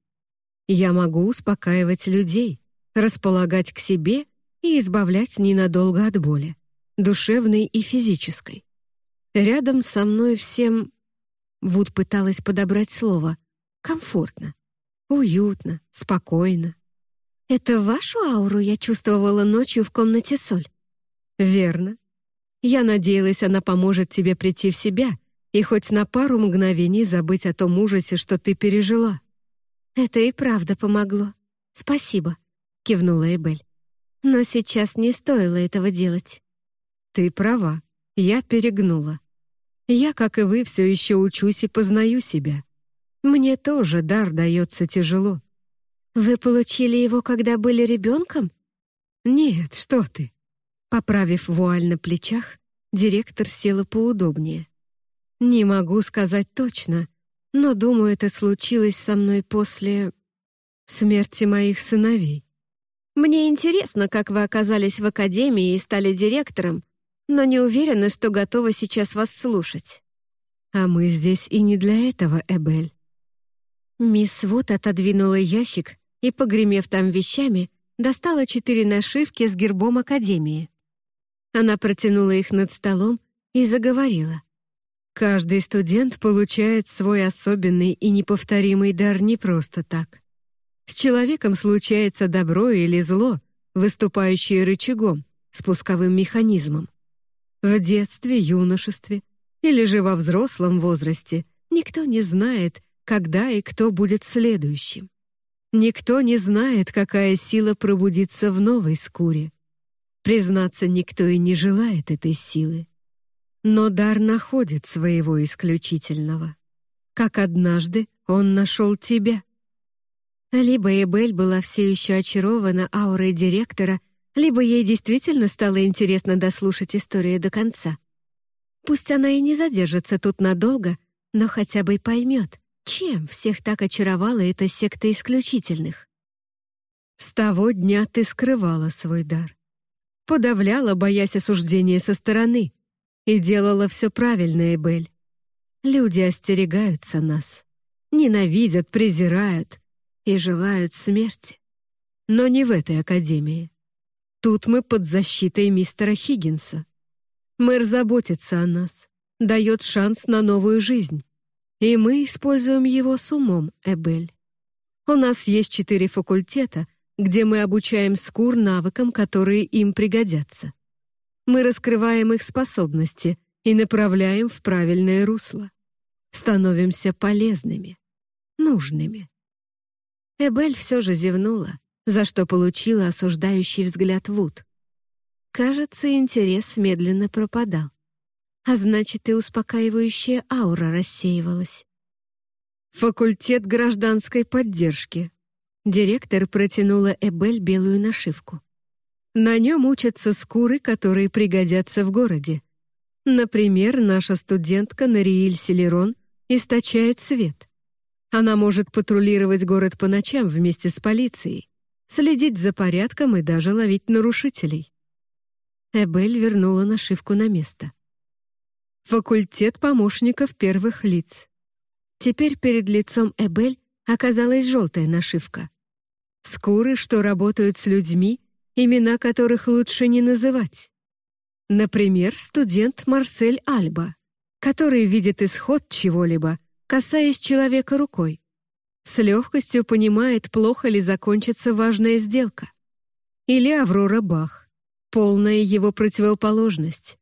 «Я могу успокаивать людей, располагать к себе и избавлять ненадолго от боли, душевной и физической. Рядом со мной всем...» Вуд пыталась подобрать слово. «Комфортно, уютно, спокойно». «Это вашу ауру я чувствовала ночью в комнате Соль?» «Верно. Я надеялась, она поможет тебе прийти в себя и хоть на пару мгновений забыть о том ужасе, что ты пережила». «Это и правда помогло. Спасибо», — кивнула Эбель. «Но сейчас не стоило этого делать». «Ты права. Я перегнула. Я, как и вы, все еще учусь и познаю себя. Мне тоже дар дается тяжело. «Вы получили его, когда были ребенком?» «Нет, что ты!» Поправив вуаль на плечах, директор села поудобнее. «Не могу сказать точно, но, думаю, это случилось со мной после... смерти моих сыновей». «Мне интересно, как вы оказались в академии и стали директором, но не уверена, что готова сейчас вас слушать». «А мы здесь и не для этого, Эбель». Мисс Вуд отодвинула ящик и, погремев там вещами, достала четыре нашивки с гербом Академии. Она протянула их над столом и заговорила. «Каждый студент получает свой особенный и неповторимый дар не просто так. С человеком случается добро или зло, выступающее рычагом, спусковым механизмом. В детстве, юношестве или же во взрослом возрасте никто не знает, когда и кто будет следующим. Никто не знает, какая сила пробудится в новой скуре. Признаться, никто и не желает этой силы. Но дар находит своего исключительного. Как однажды он нашел тебя. Либо Эбель была все еще очарована аурой директора, либо ей действительно стало интересно дослушать историю до конца. Пусть она и не задержится тут надолго, но хотя бы и поймет, чем всех так очаровала эта секта исключительных? С того дня ты скрывала свой дар. Подавляла, боясь осуждения со стороны, и делала все правильно, Эбель. Люди остерегаются нас, ненавидят, презирают и желают смерти. Но не в этой академии. Тут мы под защитой мистера Хиггинса. Мэр заботится о нас, дает шанс на новую жизнь. И мы используем его с умом, Эбель. У нас есть четыре факультета, где мы обучаем скур навыкам, которые им пригодятся. Мы раскрываем их способности и направляем в правильное русло. Становимся полезными, нужными. Эбель все же зевнула, за что получила осуждающий взгляд Вуд. Кажется, интерес медленно пропадал. А значит, и успокаивающая аура рассеивалась. «Факультет гражданской поддержки». Директор протянула Эбель белую нашивку. На нем учатся скуры, которые пригодятся в городе. Например, наша студентка Нарииль Селерон источает свет. Она может патрулировать город по ночам вместе с полицией, следить за порядком и даже ловить нарушителей. Эбель вернула нашивку на место. Факультет помощников первых лиц. Теперь перед лицом Эбель оказалась желтая нашивка. Скуры, что работают с людьми имена которых лучше не называть. Например, студент Марсель Альба, который видит исход чего-либо, касаясь человека рукой. С легкостью понимает, плохо ли закончится важная сделка. Или Аврора Бах, полная его противоположность,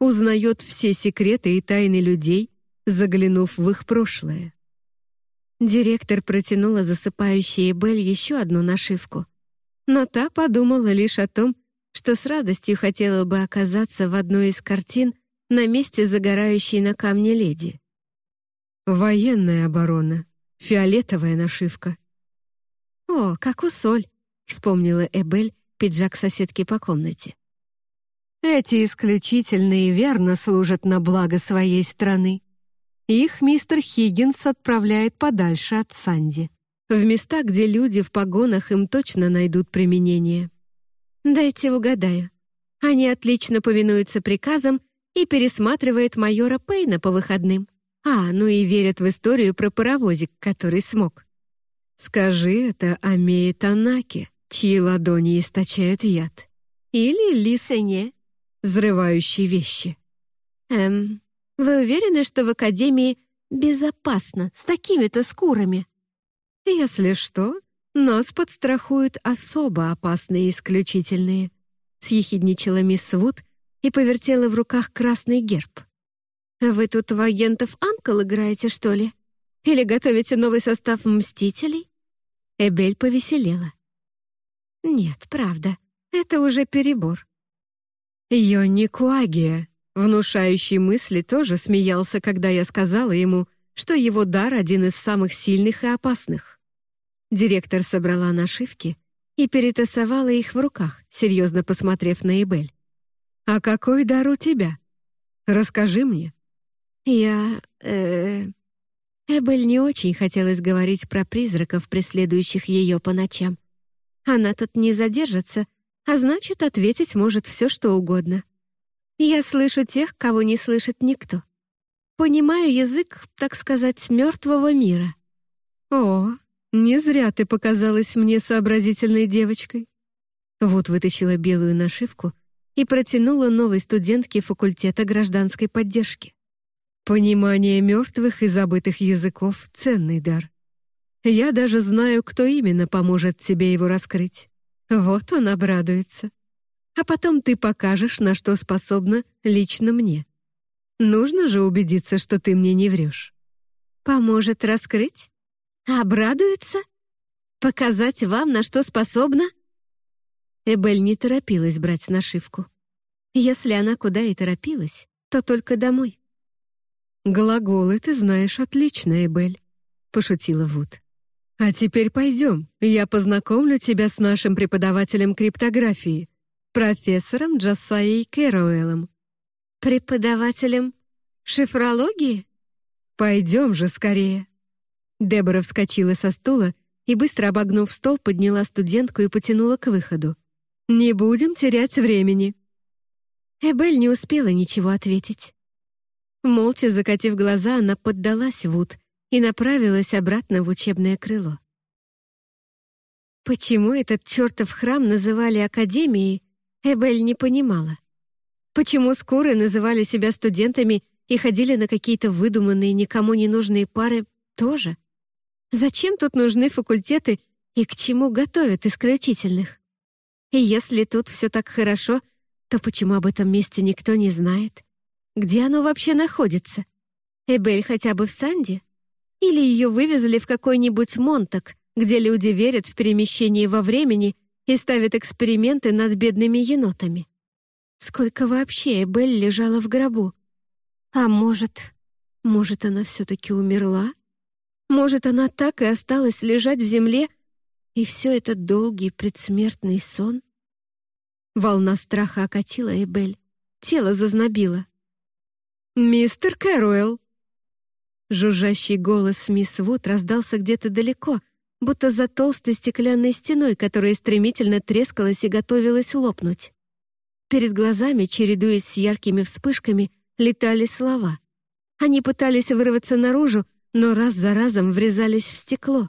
узнает все секреты и тайны людей, заглянув в их прошлое. Директор протянула засыпающей Бель еще одну нашивку, но та подумала лишь о том, что с радостью хотела бы оказаться в одной из картин на месте загорающей на камне леди. «Военная оборона. Фиолетовая нашивка». «О, как у соль», — вспомнила Эбель пиджак соседки по комнате. «Эти исключительно и верно служат на благо своей страны. Их мистер Хиггинс отправляет подальше от Санди» в места, где люди в погонах им точно найдут применение. Дайте угадаю. Они отлично повинуются приказам и пересматривают майора Пейна по выходным. А, ну и верят в историю про паровозик, который смог. Скажи это Амее Танаке, чьи ладони источают яд. Или Лисене, взрывающей вещи. Эм, вы уверены, что в Академии безопасно с такими-то скурами? «Если что, нас подстрахуют особо опасные исключительные», съехидничала мисс Вуд и повертела в руках красный герб. «Вы тут в агентов Анкл играете, что ли? Или готовите новый состав «Мстителей»?» Эбель повеселела. «Нет, правда, это уже перебор». Йонни Куагия, внушающий мысли, тоже смеялся, когда я сказала ему, что его дар один из самых сильных и опасных. Директор собрала нашивки и перетасовала их в руках, серьезно посмотрев на Эбель. «А какой дар у тебя? Расскажи мне». «Я... э Эбель не очень хотелось говорить про призраков, преследующих ее по ночам. Она тут не задержится, а значит, ответить может все, что угодно. Я слышу тех, кого не слышит никто. Понимаю язык, так сказать, мертвого мира. О, не зря ты показалась мне сообразительной девочкой. Вот вытащила белую нашивку и протянула новой студентке факультета гражданской поддержки. Понимание мертвых и забытых языков — ценный дар. Я даже знаю, кто именно поможет тебе его раскрыть. Вот он обрадуется. А потом ты покажешь, на что способна лично мне. Нужно же убедиться, что ты мне не врешь. Поможет раскрыть? Обрадуется? Показать вам, на что способна? Эбель не торопилась брать нашивку. Если она куда и торопилась, то только домой. «Глаголы ты знаешь отлично, Эбель», — пошутила Вуд. «А теперь пойдем, я познакомлю тебя с нашим преподавателем криптографии, профессором Джасаей Кэроуэллом. «Преподавателем шифрологии?» «Пойдем же скорее». Дебора вскочила со стула и, быстро обогнув стол, подняла студентку и потянула к выходу. «Не будем терять времени». Эбель не успела ничего ответить. Молча закатив глаза, она поддалась Вуд и направилась обратно в учебное крыло. Почему этот чертов храм называли Академией, Эбель не понимала. Почему скуры называли себя студентами и ходили на какие-то выдуманные, никому не нужные пары, тоже? Зачем тут нужны факультеты и к чему готовят исключительных? И если тут все так хорошо, то почему об этом месте никто не знает? Где оно вообще находится? Эбель хотя бы в Санде? Или ее вывезли в какой-нибудь Монтак, где люди верят в перемещение во времени и ставят эксперименты над бедными енотами? Сколько вообще Эбель лежала в гробу? А может, может, она все-таки умерла? Может, она так и осталась лежать в земле, и все это долгий предсмертный сон? Волна страха окатила Эбель. Тело зазнобило. «Мистер Кэруэлл!» Жужжащий голос мисс Вуд раздался где-то далеко, будто за толстой стеклянной стеной, которая стремительно трескалась и готовилась лопнуть. Перед глазами, чередуясь с яркими вспышками, летали слова. Они пытались вырваться наружу, но раз за разом врезались в стекло.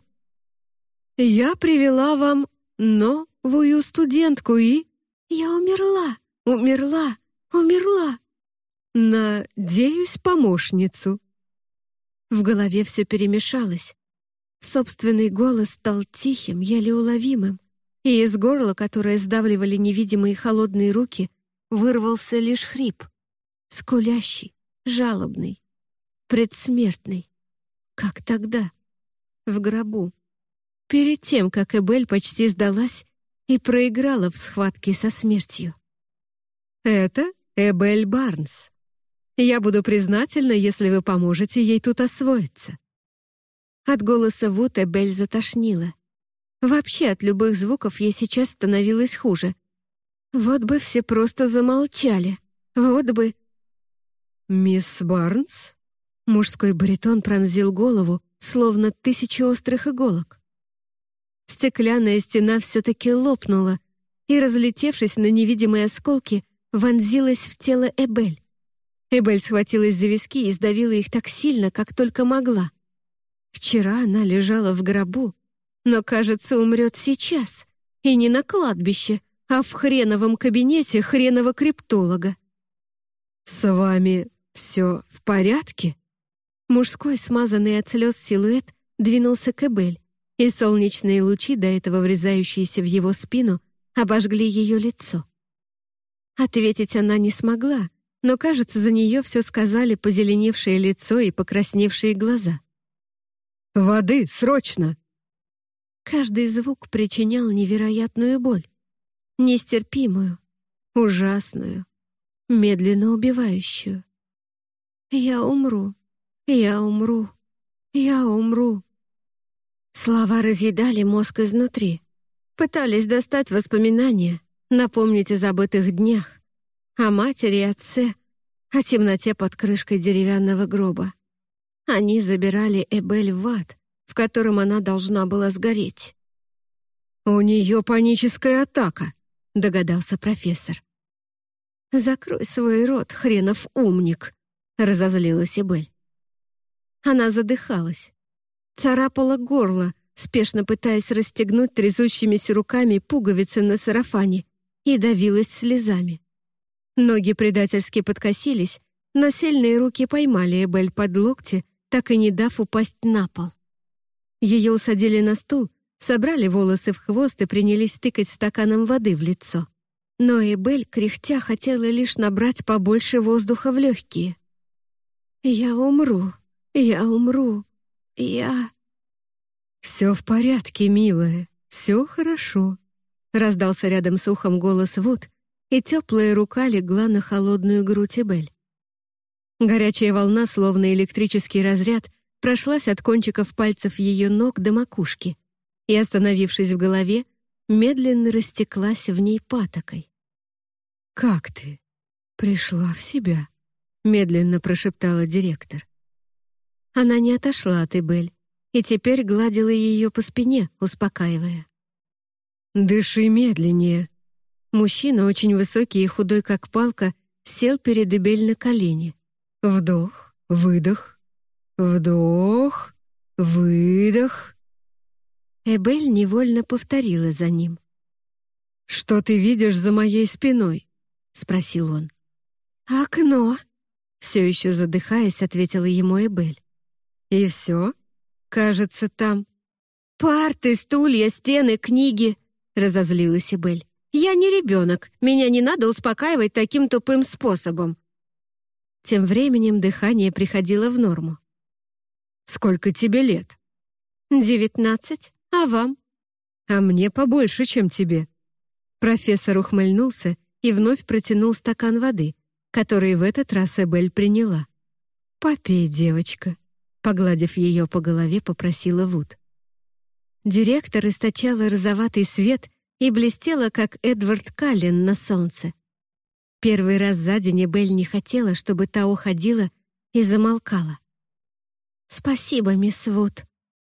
«Я привела вам новую студентку и...» «Я умерла, умерла, умерла!» «Надеюсь, помощницу». В голове все перемешалось. Собственный голос стал тихим, еле уловимым, и из горла, которое сдавливали невидимые холодные руки, вырвался лишь хрип. Скулящий, жалобный, предсмертный. Как тогда? В гробу. Перед тем, как Эбель почти сдалась и проиграла в схватке со смертью. «Это Эбель Барнс», я буду признательна, если вы поможете ей тут освоиться». От голоса Вуд Эбель затошнила. Вообще от любых звуков ей сейчас становилось хуже. Вот бы все просто замолчали. Вот бы... «Мисс Барнс?» Мужской баритон пронзил голову, словно тысячи острых иголок. Стеклянная стена все-таки лопнула и, разлетевшись на невидимые осколки, вонзилась в тело Эбель. Эбель схватилась за виски и сдавила их так сильно, как только могла. Вчера она лежала в гробу, но, кажется, умрет сейчас. И не на кладбище, а в хреновом кабинете хренового криптолога. «С вами все в порядке?» Мужской, смазанный от слез силуэт, двинулся к Эбель, и солнечные лучи, до этого врезающиеся в его спину, обожгли ее лицо. Ответить она не смогла, но, кажется, за нее все сказали позеленевшее лицо и покрасневшие глаза. «Воды, срочно!» Каждый звук причинял невероятную боль. Нестерпимую, ужасную, медленно убивающую. «Я умру, я умру, я умру». Слова разъедали мозг изнутри. Пытались достать воспоминания, напомнить о забытых днях, о матери и отце, о темноте под крышкой деревянного гроба. Они забирали Эбель в ад, в котором она должна была сгореть. «У нее паническая атака», — догадался профессор. «Закрой свой рот, хренов умник», — разозлилась Эбель. Она задыхалась, царапала горло, спешно пытаясь расстегнуть трясущимися руками пуговицы на сарафане, и давилась слезами. Ноги предательски подкосились, но сильные руки поймали Эбель под локти, так и не дав упасть на пол. Ее усадили на стул, собрали волосы в хвост и принялись тыкать стаканом воды в лицо. Но Эбель, кряхтя, хотела лишь набрать побольше воздуха в легкие. «Я умру, я умру, я...» «Все в порядке, милая, все хорошо», — раздался рядом с ухом голос Вуд, и теплая рука легла на холодную грудь Эбель. Горячая волна, словно электрический разряд, прошлась от кончиков пальцев ее ног до макушки и, остановившись в голове, медленно растеклась в ней патокой. «Как ты? Пришла в себя?» — медленно прошептала директор. Она не отошла от Эбель, и теперь гладила ее по спине, успокаивая. «Дыши медленнее». Мужчина, очень высокий и худой, как палка, сел перед Эбель на колени. Вдох, выдох, вдох, выдох. Эбель невольно повторила за ним. «Что ты видишь за моей спиной?» — спросил он. «Окно», — все еще задыхаясь, ответила ему Эбель. «И все? Кажется, там...» «Парты, стулья, стены, книги», — разозлилась Эбель. «Я не ребенок, меня не надо успокаивать таким тупым способом». Тем временем дыхание приходило в норму. «Сколько тебе лет?» «Девятнадцать. А вам?» «А мне побольше, чем тебе». Профессор ухмыльнулся и вновь протянул стакан воды, который в этот раз Эбель приняла. «Попей, девочка», — погладив ее по голове, попросила Вуд. Директор источала розоватый свет и блестела, как Эдвард Каллен на солнце. Первый раз за день Эбель не хотела, чтобы та уходила и замолкала. «Спасибо, мисс Вуд».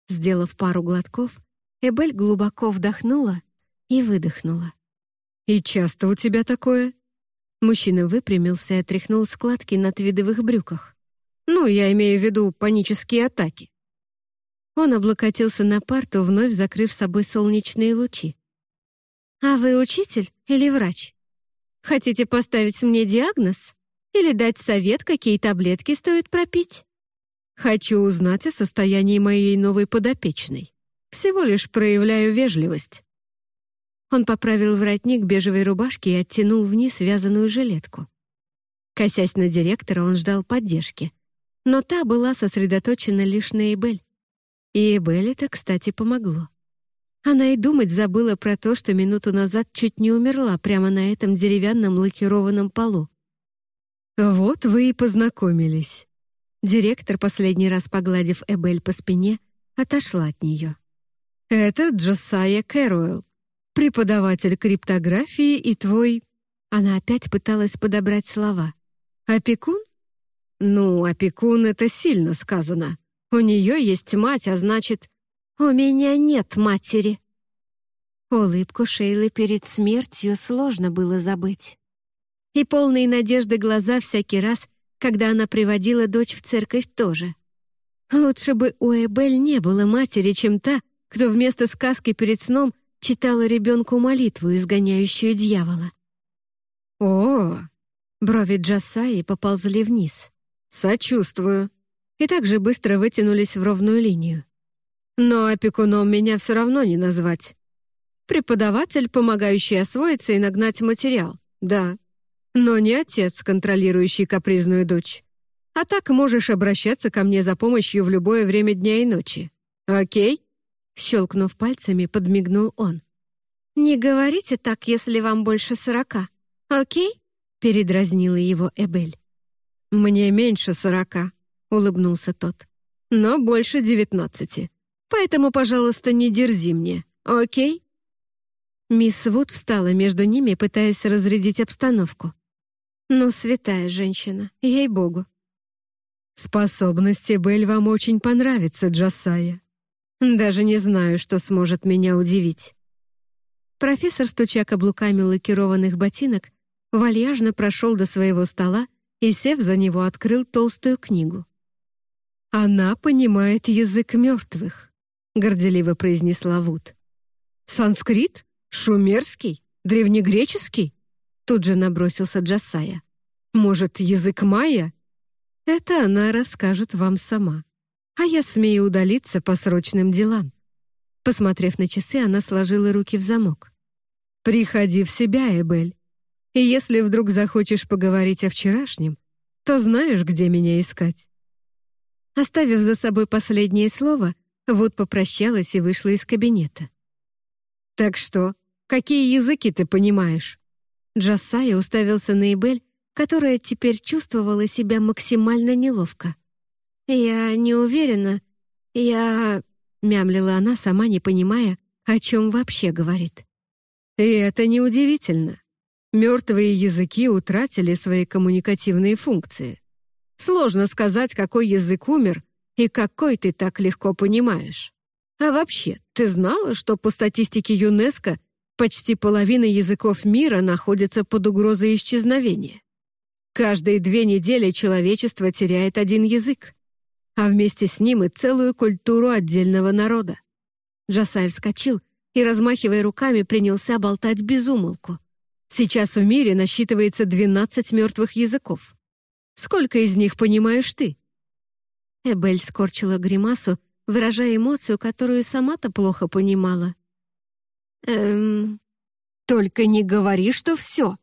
Сделав пару глотков, Эбель глубоко вдохнула и выдохнула. «И часто у тебя такое?» Мужчина выпрямился и отряхнул складки на твидовых брюках. «Ну, я имею в виду панические атаки». Он облокотился на парту, вновь закрыв собой солнечные лучи. «А вы учитель или врач? Хотите поставить мне диагноз? Или дать совет, какие таблетки стоит пропить?» «Хочу узнать о состоянии моей новой подопечной. Всего лишь проявляю вежливость». Он поправил воротник бежевой рубашки и оттянул вниз вязаную жилетку. Косясь на директора, он ждал поддержки. Но та была сосредоточена лишь на Эбель. И Эбель это, кстати, помогло. Она и думать забыла про то, что минуту назад чуть не умерла прямо на этом деревянном лакированном полу. «Вот вы и познакомились». Директор, последний раз погладив Эбель по спине, отошла от нее. «Это Джосайя Кэруэлл, преподаватель криптографии и твой...» Она опять пыталась подобрать слова. «Опекун?» «Ну, опекун — это сильно сказано. У нее есть мать, а значит, у меня нет матери. Улыбку Шейлы перед смертью сложно было забыть. И полные надежды глаза всякий раз, когда она приводила дочь в церковь тоже. Лучше бы у Эбель не было матери, чем та, кто вместо сказки перед сном читала ребенку молитву, изгоняющую дьявола. «О!» Брови Джасаи поползли вниз. «Сочувствую», и так же быстро вытянулись в ровную линию. Но опекуном меня все равно не назвать. Преподаватель, помогающий освоиться и нагнать материал, да. Но не отец, контролирующий капризную дочь. А так можешь обращаться ко мне за помощью в любое время дня и ночи. Окей?» Щелкнув пальцами, подмигнул он. «Не говорите так, если вам больше сорока. Окей?» Передразнила его Эбель. «Мне меньше сорока», улыбнулся тот. «Но больше девятнадцати. Поэтому, пожалуйста, не дерзи мне, окей?» Мисс Вуд встала между ними, пытаясь разрядить обстановку. «Ну, святая женщина, ей-богу». «Способности Бель вам очень понравится, Джасая. Даже не знаю, что сможет меня удивить». Профессор, стуча каблуками лакированных ботинок, вальяжно прошел до своего стола и, сев за него, открыл толстую книгу. «Она понимает язык мертвых», — горделиво произнесла Вуд. «Санскрит? Шумерский? Древнегреческий?» Тут же набросился Джасая. «Может, язык майя?» «Это она расскажет вам сама. А я смею удалиться по срочным делам». Посмотрев на часы, она сложила руки в замок. «Приходи в себя, Эбель. И если вдруг захочешь поговорить о вчерашнем, то знаешь, где меня искать». Оставив за собой последнее слово, Вуд попрощалась и вышла из кабинета. «Так что, какие языки ты понимаешь?» Джасая уставился на Эбель, которая теперь чувствовала себя максимально неловко. «Я не уверена. Я...» — мямлила она, сама не понимая, о чем вообще говорит. «И это неудивительно. Мертвые языки утратили свои коммуникативные функции. Сложно сказать, какой язык умер, И какой ты так легко понимаешь? А вообще, ты знала, что по статистике ЮНЕСКО почти половина языков мира находится под угрозой исчезновения? Каждые две недели человечество теряет один язык, а вместе с ним и целую культуру отдельного народа. Джасай вскочил и, размахивая руками, принялся болтать без умолку. Сейчас в мире насчитывается 12 мертвых языков. Сколько из них понимаешь ты? Эбель скорчила гримасу, выражая эмоцию, которую сама-то плохо понимала. «Эм... Только не говори, что все!»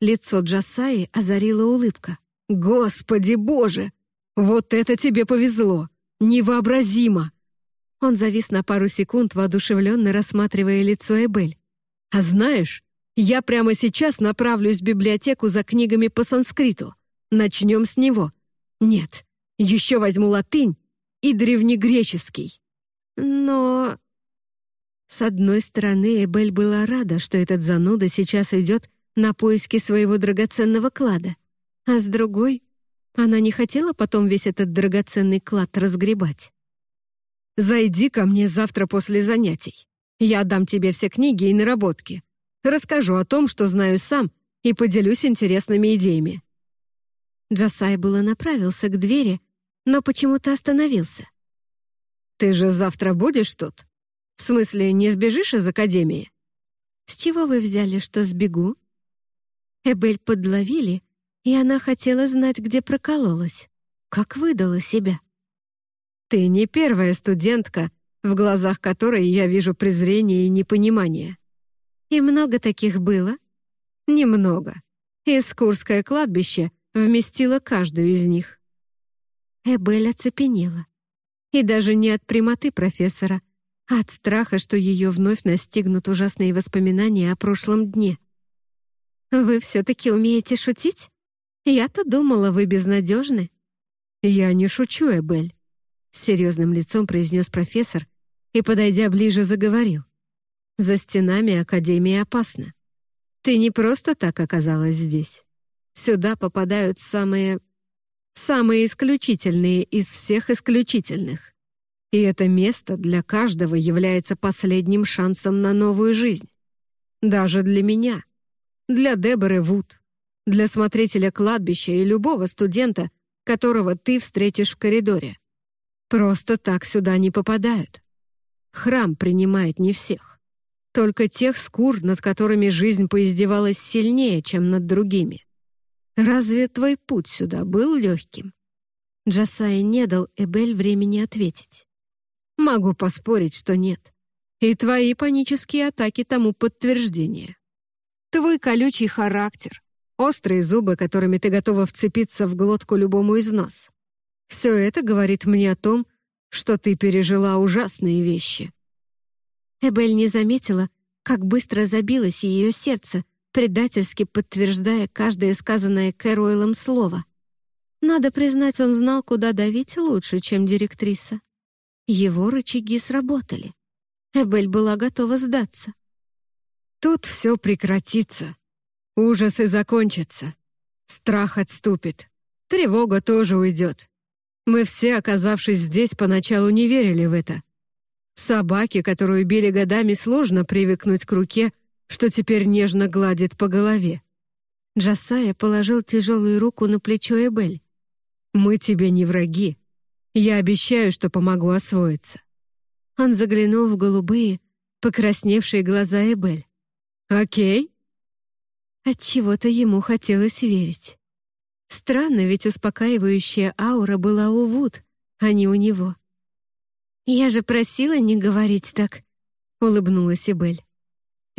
Лицо Джасаи озарила улыбка. «Господи боже! Вот это тебе повезло! Невообразимо!» Он завис на пару секунд, воодушевленно рассматривая лицо Эбель. «А знаешь, я прямо сейчас направлюсь в библиотеку за книгами по санскриту. Начнем с него. Нет, еще возьму латынь и древнегреческий. Но...» С одной стороны, Эбель была рада, что этот зануда сейчас идет на поиски своего драгоценного клада. А с другой, она не хотела потом весь этот драгоценный клад разгребать. «Зайди ко мне завтра после занятий. Я дам тебе все книги и наработки. Расскажу о том, что знаю сам, и поделюсь интересными идеями». Джасай было направился к двери, но почему-то остановился. «Ты же завтра будешь тут? В смысле, не сбежишь из академии?» «С чего вы взяли, что сбегу?» Эбель подловили, и она хотела знать, где прокололась. Как выдала себя. «Ты не первая студентка, в глазах которой я вижу презрение и непонимание». «И много таких было?» «Немного. Искурское кладбище вместило каждую из них». Эбель оцепенела. И даже не от прямоты профессора, а от страха, что ее вновь настигнут ужасные воспоминания о прошлом дне. «Вы все-таки умеете шутить? Я-то думала, вы безнадежны». «Я не шучу, Эбель», — с серьезным лицом произнес профессор и, подойдя ближе, заговорил. «За стенами Академии опасно. Ты не просто так оказалась здесь. Сюда попадают самые... самые исключительные из всех исключительных. И это место для каждого является последним шансом на новую жизнь. Даже для меня» для Деборы Вуд, для смотрителя кладбища и любого студента, которого ты встретишь в коридоре. Просто так сюда не попадают. Храм принимает не всех. Только тех скур, над которыми жизнь поиздевалась сильнее, чем над другими. Разве твой путь сюда был легким? Джасай не дал Эбель времени ответить. Могу поспорить, что нет. И твои панические атаки тому подтверждение. Твой колючий характер, острые зубы, которыми ты готова вцепиться в глотку любому из нас. Все это говорит мне о том, что ты пережила ужасные вещи». Эбель не заметила, как быстро забилось ее сердце, предательски подтверждая каждое сказанное Кэруэлом слово. Надо признать, он знал, куда давить лучше, чем директриса. Его рычаги сработали. Эбель была готова сдаться. Тут все прекратится. Ужасы закончатся. Страх отступит. Тревога тоже уйдет. Мы все, оказавшись здесь, поначалу не верили в это. Собаке, которую били годами, сложно привыкнуть к руке, что теперь нежно гладит по голове. Джасая положил тяжелую руку на плечо Эбель. «Мы тебе не враги. Я обещаю, что помогу освоиться». Он заглянул в голубые, покрасневшие глаза Эбель. «Окей». Отчего-то ему хотелось верить. Странно, ведь успокаивающая аура была у Вуд, а не у него. «Я же просила не говорить так», — улыбнулась Эбель.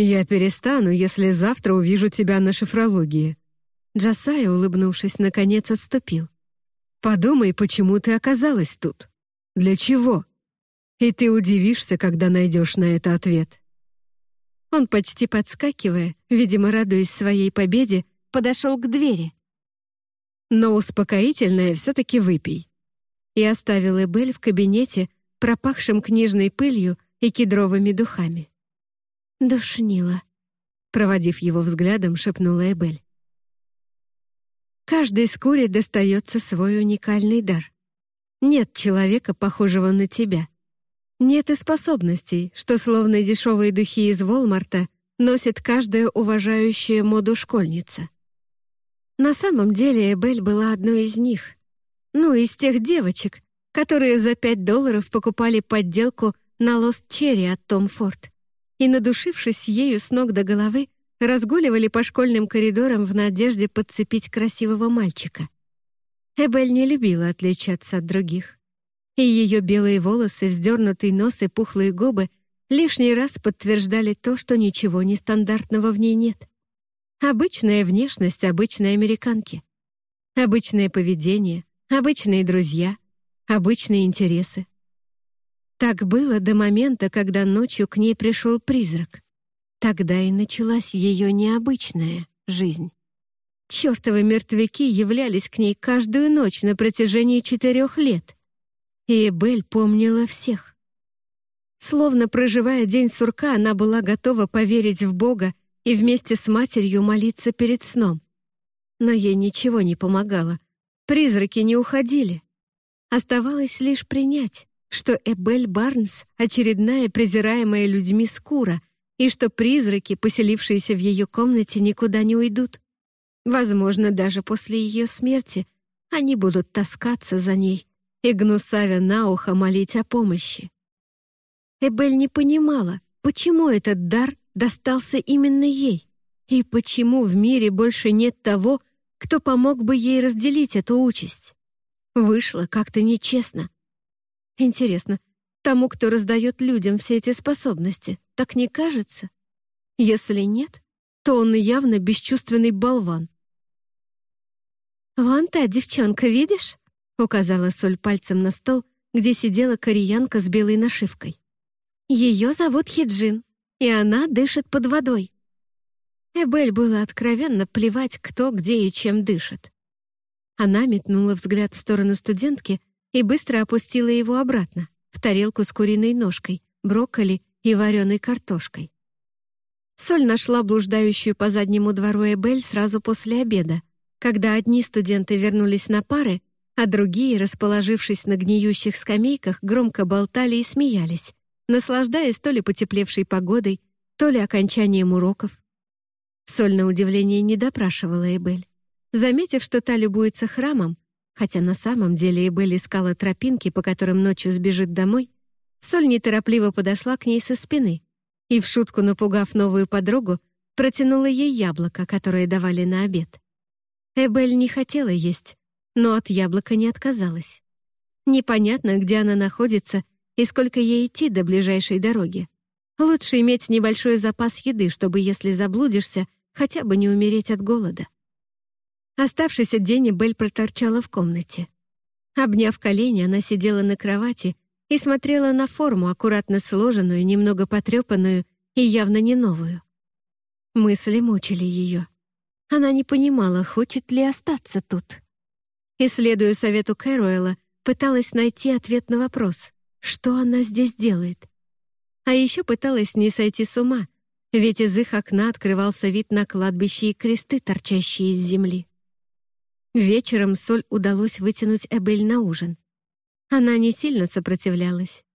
«Я перестану, если завтра увижу тебя на шифрологии». Джасая, улыбнувшись, наконец отступил. «Подумай, почему ты оказалась тут? Для чего? И ты удивишься, когда найдешь на это ответ». Он, почти подскакивая, видимо, радуясь своей победе, подошел к двери. «Но успокоительное все-таки выпей». И оставил Эбель в кабинете, пропахшем книжной пылью и кедровыми духами. «Душнила», — проводив его взглядом, шепнула Эбель. Каждой скуре достается свой уникальный дар. нет человека, похожего на тебя. Нет и способностей, что словно дешевые духи из Волмарта носит каждая уважающая моду школьница. На самом деле Эбель была одной из них. Ну, из тех девочек, которые за пять долларов покупали подделку на Лост Черри от Том Форд и, надушившись ею с ног до головы, разгуливали по школьным коридорам в надежде подцепить красивого мальчика. Эбель не любила отличаться от других. И ее белые волосы, вздернутый нос и пухлые губы лишний раз подтверждали то, что ничего нестандартного в ней нет. Обычная внешность обычной американки. Обычное поведение, обычные друзья, обычные интересы. Так было до момента, когда ночью к ней пришел призрак. Тогда и началась ее необычная жизнь. Чёртовы мертвяки являлись к ней каждую ночь на протяжении четырех лет. И Белль помнила всех. Словно проживая день сурка, она была готова поверить в Бога и вместе с матерью молиться перед сном. Но ей ничего не помогало. Призраки не уходили. Оставалось лишь принять, что Эбель Барнс — очередная презираемая людьми скура, и что призраки, поселившиеся в ее комнате, никуда не уйдут. Возможно, даже после ее смерти они будут таскаться за ней и, гнусавя на ухо, молить о помощи. Эбель не понимала, почему этот дар достался именно ей, и почему в мире больше нет того, кто помог бы ей разделить эту участь. Вышло как-то нечестно. Интересно, тому, кто раздает людям все эти способности, так не кажется? Если нет, то он явно бесчувственный болван. «Вон та девчонка, видишь?» — указала Соль пальцем на стол, где сидела кореянка с белой нашивкой. «Ее зовут Хиджин, и она дышит под водой». Эбель было откровенно плевать, кто, где и чем дышит. Она метнула взгляд в сторону студентки и быстро опустила его обратно, в тарелку с куриной ножкой, брокколи и вареной картошкой. Соль нашла блуждающую по заднему двору Эбель сразу после обеда, когда одни студенты вернулись на пары, а другие, расположившись на гниющих скамейках, громко болтали и смеялись, наслаждаясь то ли потеплевшей погодой, то ли окончанием уроков. Соль, на удивление, не допрашивала Эбель. Заметив, что та любуется храмом, хотя на самом деле Эбель искала тропинки, по которым ночью сбежит домой, Соль неторопливо подошла к ней со спины и, в шутку напугав новую подругу, протянула ей яблоко, которое давали на обед. Эбель не хотела есть, но от яблока не отказалась. Непонятно, где она находится и сколько ей идти до ближайшей дороги. Лучше иметь небольшой запас еды, чтобы, если заблудишься, хотя бы не умереть от голода. Оставшийся день Эбель проторчала в комнате. Обняв колени, она сидела на кровати и смотрела на форму, аккуратно сложенную, немного потрепанную и явно не новую. Мысли мучили ее. Она не понимала, хочет ли остаться тут. Исследуя совету Кэруэлла, пыталась найти ответ на вопрос, что она здесь делает. А еще пыталась не сойти с ума, ведь из их окна открывался вид на кладбище и кресты, торчащие из земли. Вечером Соль удалось вытянуть Эбель на ужин. Она не сильно сопротивлялась.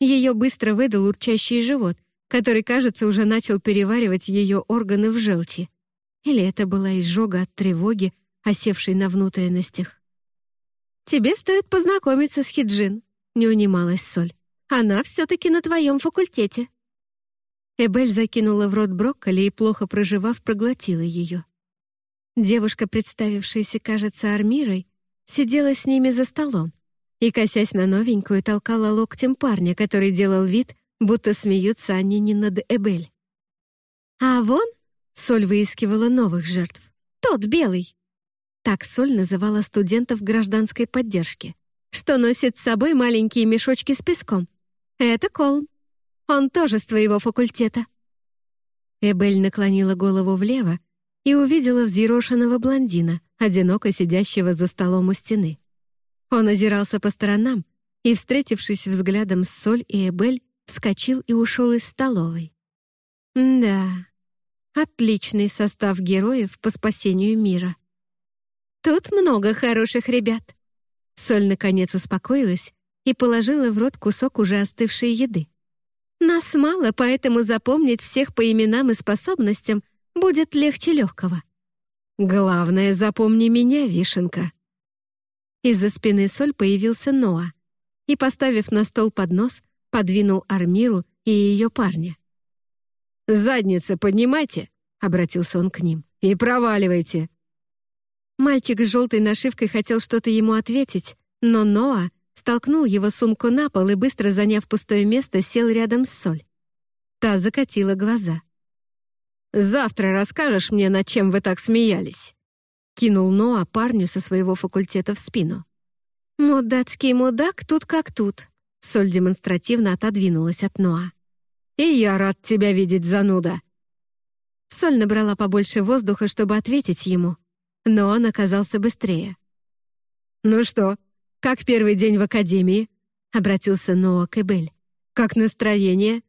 Ее быстро выдал урчащий живот, который, кажется, уже начал переваривать ее органы в желчи. Или это была изжога от тревоги, осевшей на внутренностях. «Тебе стоит познакомиться с Хиджин», — не унималась Соль. «Она все-таки на твоем факультете». Эбель закинула в рот брокколи и, плохо проживав, проглотила ее. Девушка, представившаяся, кажется, Армирой, сидела с ними за столом и, косясь на новенькую, толкала локтем парня, который делал вид, будто смеются они не над Эбель. «А вон Соль выискивала новых жертв. «Тот белый!» Так Соль называла студентов гражданской поддержки, что носит с собой маленькие мешочки с песком. «Это Колм. Он тоже с твоего факультета». Эбель наклонила голову влево и увидела взъерошенного блондина, одиноко сидящего за столом у стены. Он озирался по сторонам и, встретившись взглядом с Соль и Эбель, вскочил и ушел из столовой. «Да, Отличный состав героев по спасению мира. Тут много хороших ребят. Соль, наконец, успокоилась и положила в рот кусок уже остывшей еды. «Нас мало, поэтому запомнить всех по именам и способностям будет легче легкого. Главное, запомни меня, Вишенка». Из-за спины Соль появился Ноа и, поставив на стол поднос, подвинул Армиру и ее парня. «Задницы поднимайте!» — обратился он к ним. «И проваливайте!» Мальчик с желтой нашивкой хотел что-то ему ответить, но Ноа столкнул его сумку на пол и, быстро заняв пустое место, сел рядом с Соль. Та закатила глаза. «Завтра расскажешь мне, над чем вы так смеялись?» Кинул Ноа парню со своего факультета в спину. «Мудацкий мудак тут как тут», — Соль демонстративно отодвинулась от Ноа. «И я рад тебя видеть, зануда!» Соль набрала побольше воздуха, чтобы ответить ему, но он оказался быстрее. «Ну что, как первый день в академии?» — обратился Ноа к Эбель. «Как настроение?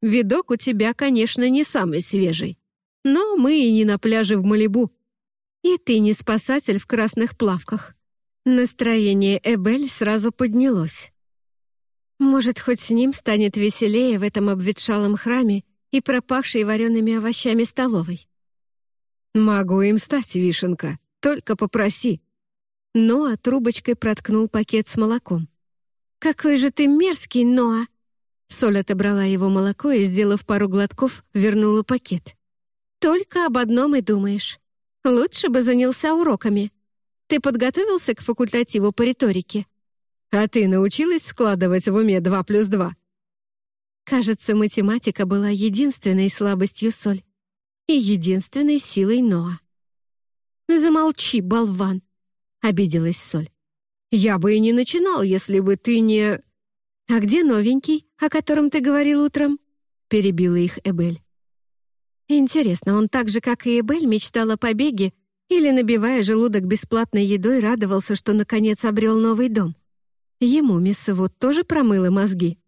Видок у тебя, конечно, не самый свежий. Но мы и не на пляже в Малибу. И ты не спасатель в красных плавках». Настроение Эбель сразу поднялось. Может, хоть с ним станет веселее в этом обветшалом храме и пропахшей вареными овощами столовой. «Могу им стать, Вишенка, только попроси». Ноа трубочкой проткнул пакет с молоком. «Какой же ты мерзкий, Ноа!» Соль отобрала его молоко и, сделав пару глотков, вернула пакет. «Только об одном и думаешь. Лучше бы занялся уроками. Ты подготовился к факультативу по риторике?» «А ты научилась складывать в уме два плюс два?» Кажется, математика была единственной слабостью Соль и единственной силой Ноа. «Замолчи, болван!» — обиделась Соль. «Я бы и не начинал, если бы ты не...» «А где новенький, о котором ты говорил утром?» — перебила их Эбель. Интересно, он так же, как и Эбель, мечтал о побеге или, набивая желудок бесплатной едой, радовался, что наконец обрел новый дом? Ему мисс Вуд тоже промыла мозги.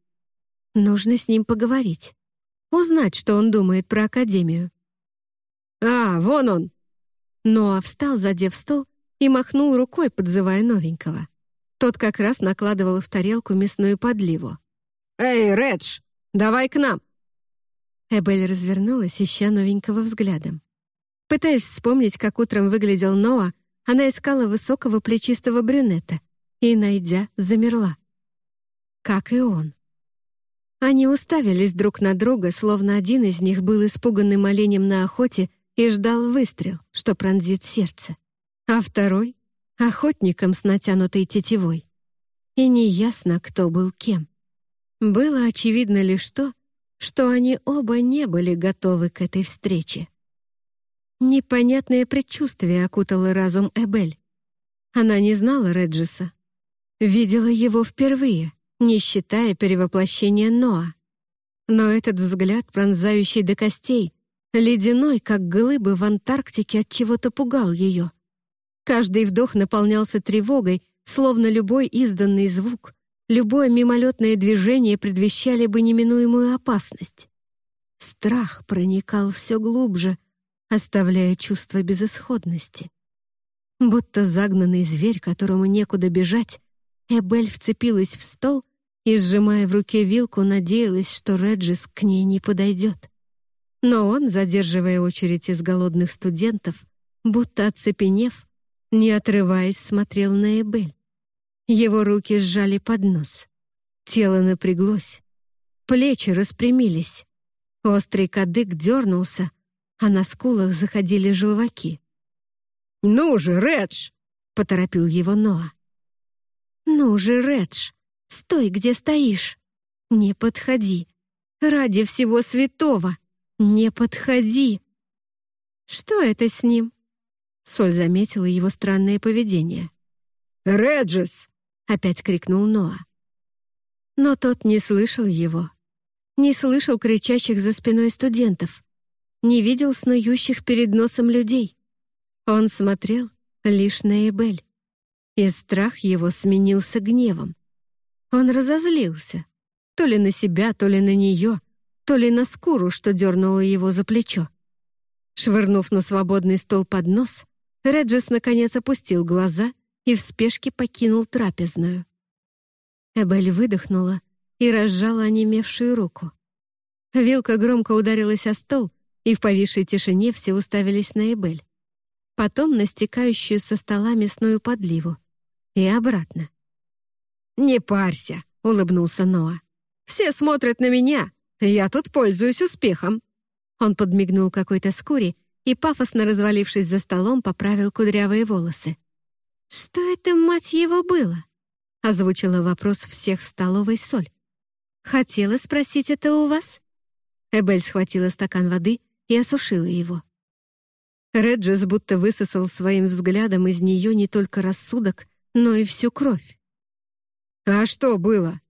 Нужно с ним поговорить. Узнать, что он думает про Академию. «А, вон он!» Ноа встал, задев стол, и махнул рукой, подзывая новенького. Тот как раз накладывал в тарелку мясную подливу. «Эй, Редж, давай к нам!» Эбель развернулась, ища новенького взглядом. Пытаясь вспомнить, как утром выглядел Ноа, она искала высокого плечистого брюнета и, найдя, замерла. Как и он. Они уставились друг на друга, словно один из них был испуганным оленем на охоте и ждал выстрел, что пронзит сердце, а второй — охотником с натянутой тетивой. И неясно, кто был кем. Было очевидно лишь то, что они оба не были готовы к этой встрече. Непонятное предчувствие окутало разум Эбель. Она не знала Реджиса. Видела его впервые — не считая перевоплощения Ноа. Но этот взгляд, пронзающий до костей, ледяной, как глыбы в Антарктике, от чего-то пугал ее. Каждый вдох наполнялся тревогой, словно любой изданный звук, любое мимолетное движение предвещали бы неминуемую опасность. Страх проникал все глубже, оставляя чувство безысходности. Будто загнанный зверь, которому некуда бежать, Эбель вцепилась в стол и, сжимая в руке вилку, надеялась, что Реджис к ней не подойдет. Но он, задерживая очередь из голодных студентов, будто оцепенев, не отрываясь, смотрел на Эбель. Его руки сжали поднос. Тело напряглось. Плечи распрямились. Острый кадык дернулся, а на скулах заходили желваки. «Ну же, Редж!» — поторопил его Ноа. «Ну же, Редж!» Стой, где стоишь! Не подходи! Ради всего святого! Не подходи!» «Что это с ним?» Соль заметила его странное поведение. «Реджис!» — опять крикнул Ноа. Но тот не слышал его. Не слышал кричащих за спиной студентов. Не видел снующих перед носом людей. Он смотрел лишь на Эбель. И страх его сменился гневом. Он разозлился. То ли на себя, то ли на нее, то ли на скуру, что дернула его за плечо. Швырнув на свободный стол под нос, Реджис наконец опустил глаза и в спешке покинул трапезную. Эбель выдохнула и разжала онемевшую руку. Вилка громко ударилась о стол, и в повисшей тишине все уставились на Эбель. Потом на стекающую со стола мясную подливу. И обратно. «Не парься», — улыбнулся Ноа. «Все смотрят на меня. Я тут пользуюсь успехом». Он подмигнул какой-то скуре и, пафосно развалившись за столом, поправил кудрявые волосы. «Что это, мать его, было?» — озвучила вопрос всех в столовой соль. «Хотела спросить это у вас?» Эбель схватила стакан воды и осушила его. Реджис будто высосал своим взглядом из нее не только рассудок, но и всю кровь. «А что было?»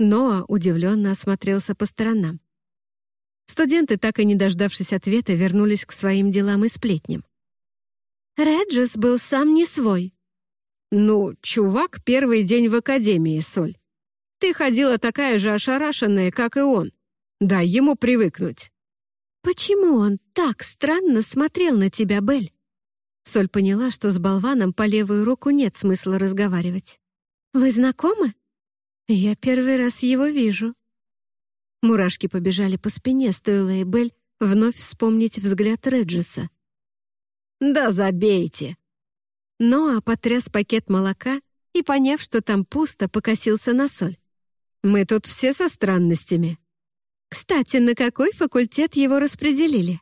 Ноа удивленно осмотрелся по сторонам. Студенты, так и не дождавшись ответа, вернулись к своим делам и сплетням. Реджис был сам не свой. «Ну, чувак, первый день в академии, Соль. Ты ходила такая же ошарашенная, как и он. Дай ему привыкнуть». «Почему он так странно смотрел на тебя, Бель?» Соль поняла, что с болваном по левую руку нет смысла разговаривать. «Вы знакомы?» «Я первый раз его вижу». Мурашки побежали по спине, стоило Эбель вновь вспомнить взгляд Реджиса. «Да забейте!» Ноа потряс пакет молока и, поняв, что там пусто, покосился на соль. «Мы тут все со странностями». «Кстати, на какой факультет его распределили?»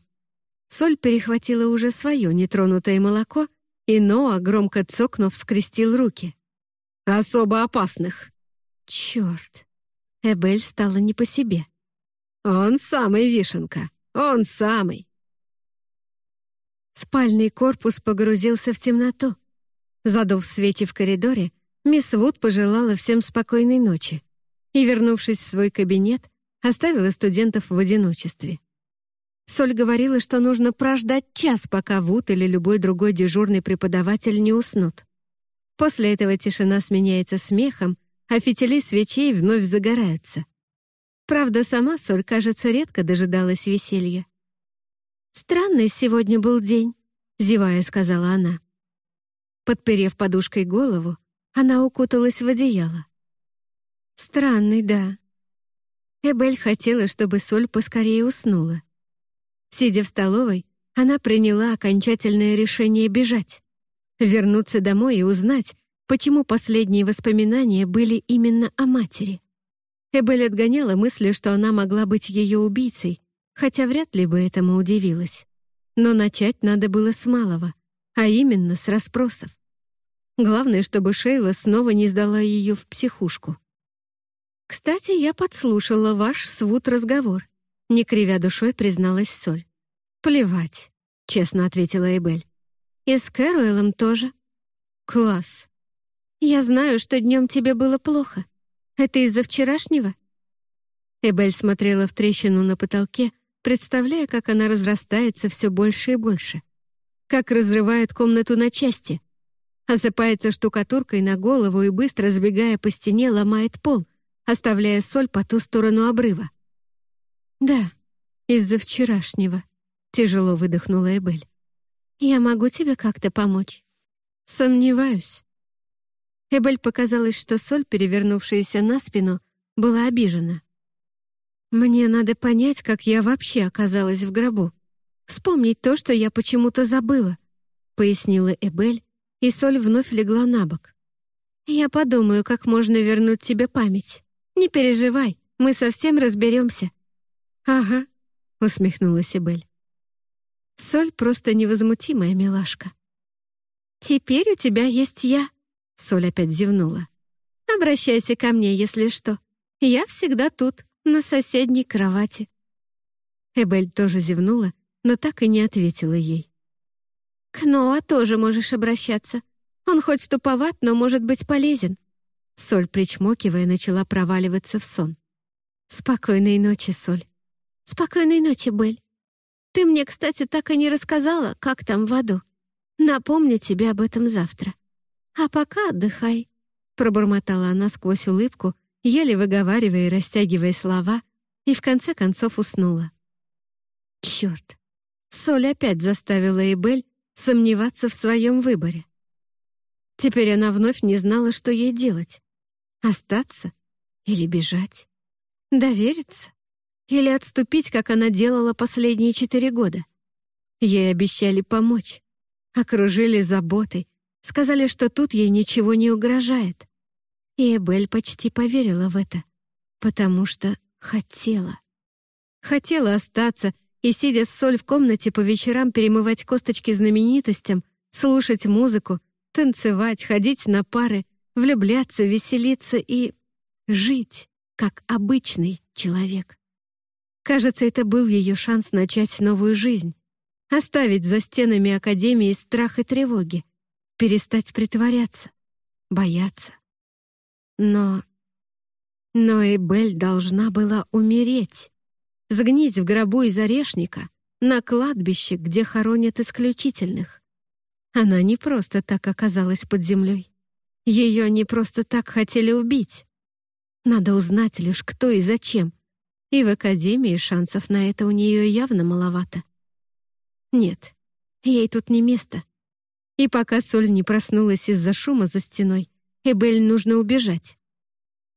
Соль перехватила уже свое нетронутое молоко, и Ноа, громко цокнув, скрестил руки. «Особо опасных». «Черт!» Эбель стала не по себе. «Он самый, Вишенка, он самый!» Спальный корпус погрузился в темноту. Задув свечи в коридоре, мисс Вуд пожелала всем спокойной ночи и, вернувшись в свой кабинет, оставила студентов в одиночестве. Соль говорила, что нужно прождать час, пока Вуд или любой другой дежурный преподаватель не уснут. После этого тишина сменяется смехом, а фитили свечей вновь загораются. Правда, сама Соль, кажется, редко дожидалась веселья. «Странный сегодня был день», — зевая сказала она. Подперев подушкой голову, она укуталась в одеяло. «Странный, да». Эбель хотела, чтобы Соль поскорее уснула. Сидя в столовой, она приняла окончательное решение бежать. Вернуться домой и узнать, почему последние воспоминания были именно о матери. Эбель отгоняла мысли, что она могла быть ее убийцей, хотя вряд ли бы этому удивилась. Но начать надо было с малого, а именно с расспросов. Главное, чтобы Шейла снова не сдала ее в психушку. «Кстати, я подслушала ваш свут разговор», — не кривя душой призналась Соль. «Плевать», — честно ответила Эбель. «И с Кэруэлом тоже». «Класс». «Я знаю, что днем тебе было плохо. Это из-за вчерашнего?» Эбель смотрела в трещину на потолке, представляя, как она разрастается все больше и больше. Как разрывает комнату на части. Осыпается штукатуркой на голову и, быстро сбегая по стене, ломает пол, оставляя соль по ту сторону обрыва. «Да, из-за вчерашнего», — тяжело выдохнула Эбель. «Я могу тебе как-то помочь?» «Сомневаюсь». Эбель показалось, что соль, перевернувшаяся на спину, была обижена. «Мне надо понять, как я вообще оказалась в гробу. Вспомнить то, что я почему-то забыла», — пояснила Эбель, и соль вновь легла на бок. «Я подумаю, как можно вернуть тебе память. Не переживай, мы совсем разберемся». «Ага», — усмехнулась Эбель. Соль просто невозмутимая милашка. «Теперь у тебя есть я», — Соль опять зевнула. «Обращайся ко мне, если что. Я всегда тут, на соседней кровати». Эбель тоже зевнула, но так и не ответила ей. «К Ноа тоже можешь обращаться. Он хоть туповат, но может быть полезен». Соль, причмокивая, начала проваливаться в сон. «Спокойной ночи, Соль». «Спокойной ночи, Бель». Ты мне, кстати, так и не рассказала, как там в аду. Напомню тебе об этом завтра. А пока отдыхай», — пробормотала она сквозь улыбку, еле выговаривая и растягивая слова, и в конце концов уснула. Черт! Соль опять заставила Эбель сомневаться в своем выборе. Теперь она вновь не знала, что ей делать. Остаться или бежать? Довериться? Или отступить, как она делала последние четыре года? Ей обещали помочь. Окружили заботой. Сказали, что тут ей ничего не угрожает. И Эбель почти поверила в это, потому что хотела. Хотела остаться и, сидя с соль в комнате, по вечерам перемывать косточки знаменитостям, слушать музыку, танцевать, ходить на пары, влюбляться, веселиться и жить, как обычный человек. Кажется, это был ее шанс начать новую жизнь, оставить за стенами Академии страх и тревоги, перестать притворяться, бояться. Но... Но Эбель должна была умереть, сгнить в гробу из орешника на кладбище, где хоронят исключительных. Она не просто так оказалась под землей. Ее не просто так хотели убить. Надо узнать лишь, кто и зачем. И в Академии шансов на это у нее явно маловато. Нет, ей тут не место. И пока Соль не проснулась из-за шума за стеной, Эбель нужно убежать.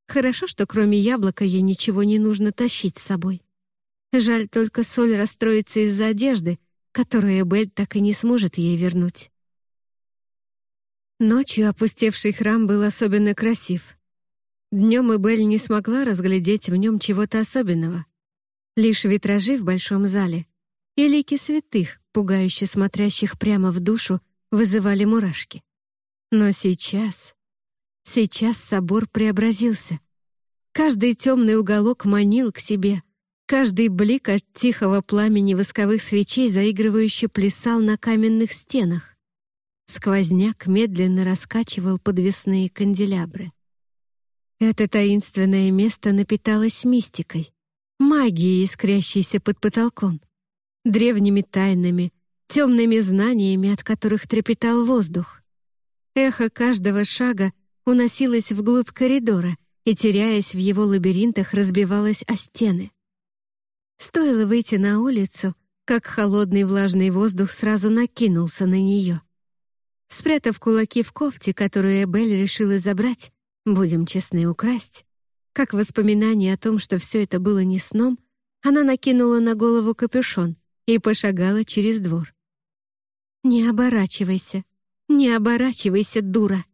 Хорошо, что кроме яблока ей ничего не нужно тащить с собой. Жаль только Соль расстроится из-за одежды, которую Эбель так и не сможет ей вернуть. Ночью опустевший храм был особенно красив. Днем Эбель не смогла разглядеть в нем чего-то особенного. Лишь витражи в большом зале и лики святых, пугающе смотрящих прямо в душу, вызывали мурашки. Но сейчас... Сейчас собор преобразился. Каждый темный уголок манил к себе. Каждый блик от тихого пламени восковых свечей заигрывающе плясал на каменных стенах. Сквозняк медленно раскачивал подвесные канделябры. Это таинственное место напиталось мистикой, магией, искрящейся под потолком, древними тайнами, темными знаниями, от которых трепетал воздух. Эхо каждого шага уносилось вглубь коридора и, теряясь в его лабиринтах, разбивалось о стены. Стоило выйти на улицу, как холодный влажный воздух сразу накинулся на нее. Спрятав кулаки в кофте, которую Эбель решила забрать, будем честны, украсть, как воспоминание о том, что все это было не сном, она накинула на голову капюшон и пошагала через двор. «Не оборачивайся, не оборачивайся, дура!»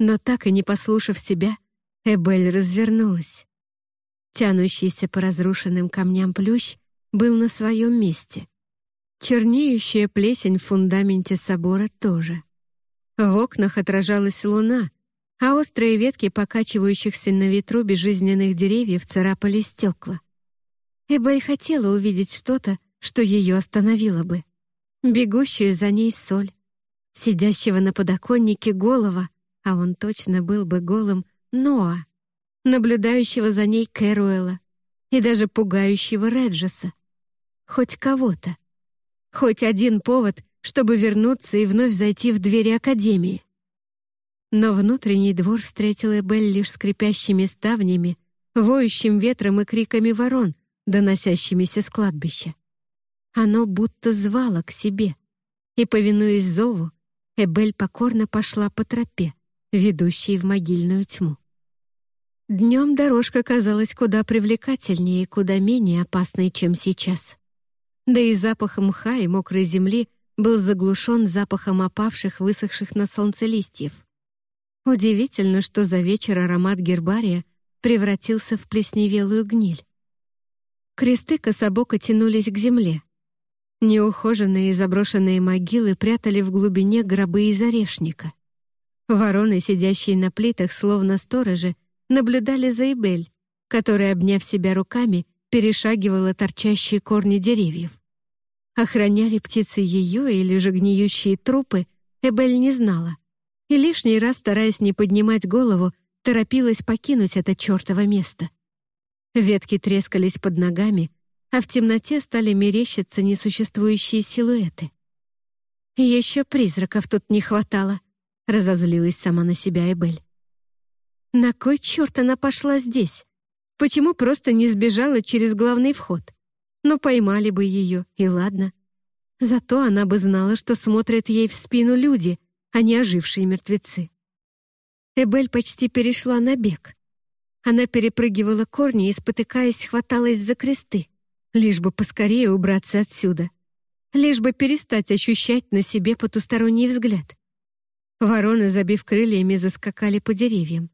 Но так и не послушав себя, Эбель развернулась. Тянущийся по разрушенным камням плющ был на своем месте. Чернеющая плесень в фундаменте собора тоже. В окнах отражалась луна, а острые ветки покачивающихся на ветру безжизненных деревьев царапали стекла. Эбель хотела увидеть что-то, что ее остановило бы бегущую за ней соль, сидящего на подоконнике голова, а он точно был бы голым, Ноа, наблюдающего за ней Кэруэла и даже пугающего Реджеса. Хоть кого-то. Хоть один повод, чтобы вернуться и вновь зайти в двери Академии. Но внутренний двор встретил Эбель лишь скрипящими ставнями, воющим ветром и криками ворон, доносящимися с кладбища. Оно будто звало к себе. И, повинуясь зову, Эбель покорно пошла по тропе, ведущей в могильную тьму. Днем дорожка казалась куда привлекательнее и куда менее опасной, чем сейчас. Да и запах мха и мокрой земли был заглушен запахом опавших, высохших на солнце листьев. Удивительно, что за вечер аромат гербария превратился в плесневелую гниль. Кресты кособоко тянулись к земле, Неухоженные и заброшенные могилы прятали в глубине гробы из орешника. Вороны, сидящие на плитах, словно сторожи, наблюдали за Эбель, которая, обняв себя руками, перешагивала торчащие корни деревьев. Охраняли птицы ее или же гниющие трупы, Эбель не знала. И лишний раз, стараясь не поднимать голову, торопилась покинуть это чертово место. Ветки трескались под ногами, а в темноте стали мерещиться несуществующие силуэты. «Еще призраков тут не хватало», — разозлилась сама на себя Эбель. «На кой черт она пошла здесь? Почему просто не сбежала через главный вход? Ну, поймали бы ее, и ладно. Зато она бы знала, что смотрят ей в спину люди, а не ожившие мертвецы. Эбель почти перешла на бег. Она перепрыгивала корни и, спотыкаясь, хваталась за кресты, лишь бы поскорее убраться отсюда, лишь бы перестать ощущать на себе потусторонний взгляд. Вороны, забив крыльями, заскакали по деревьям.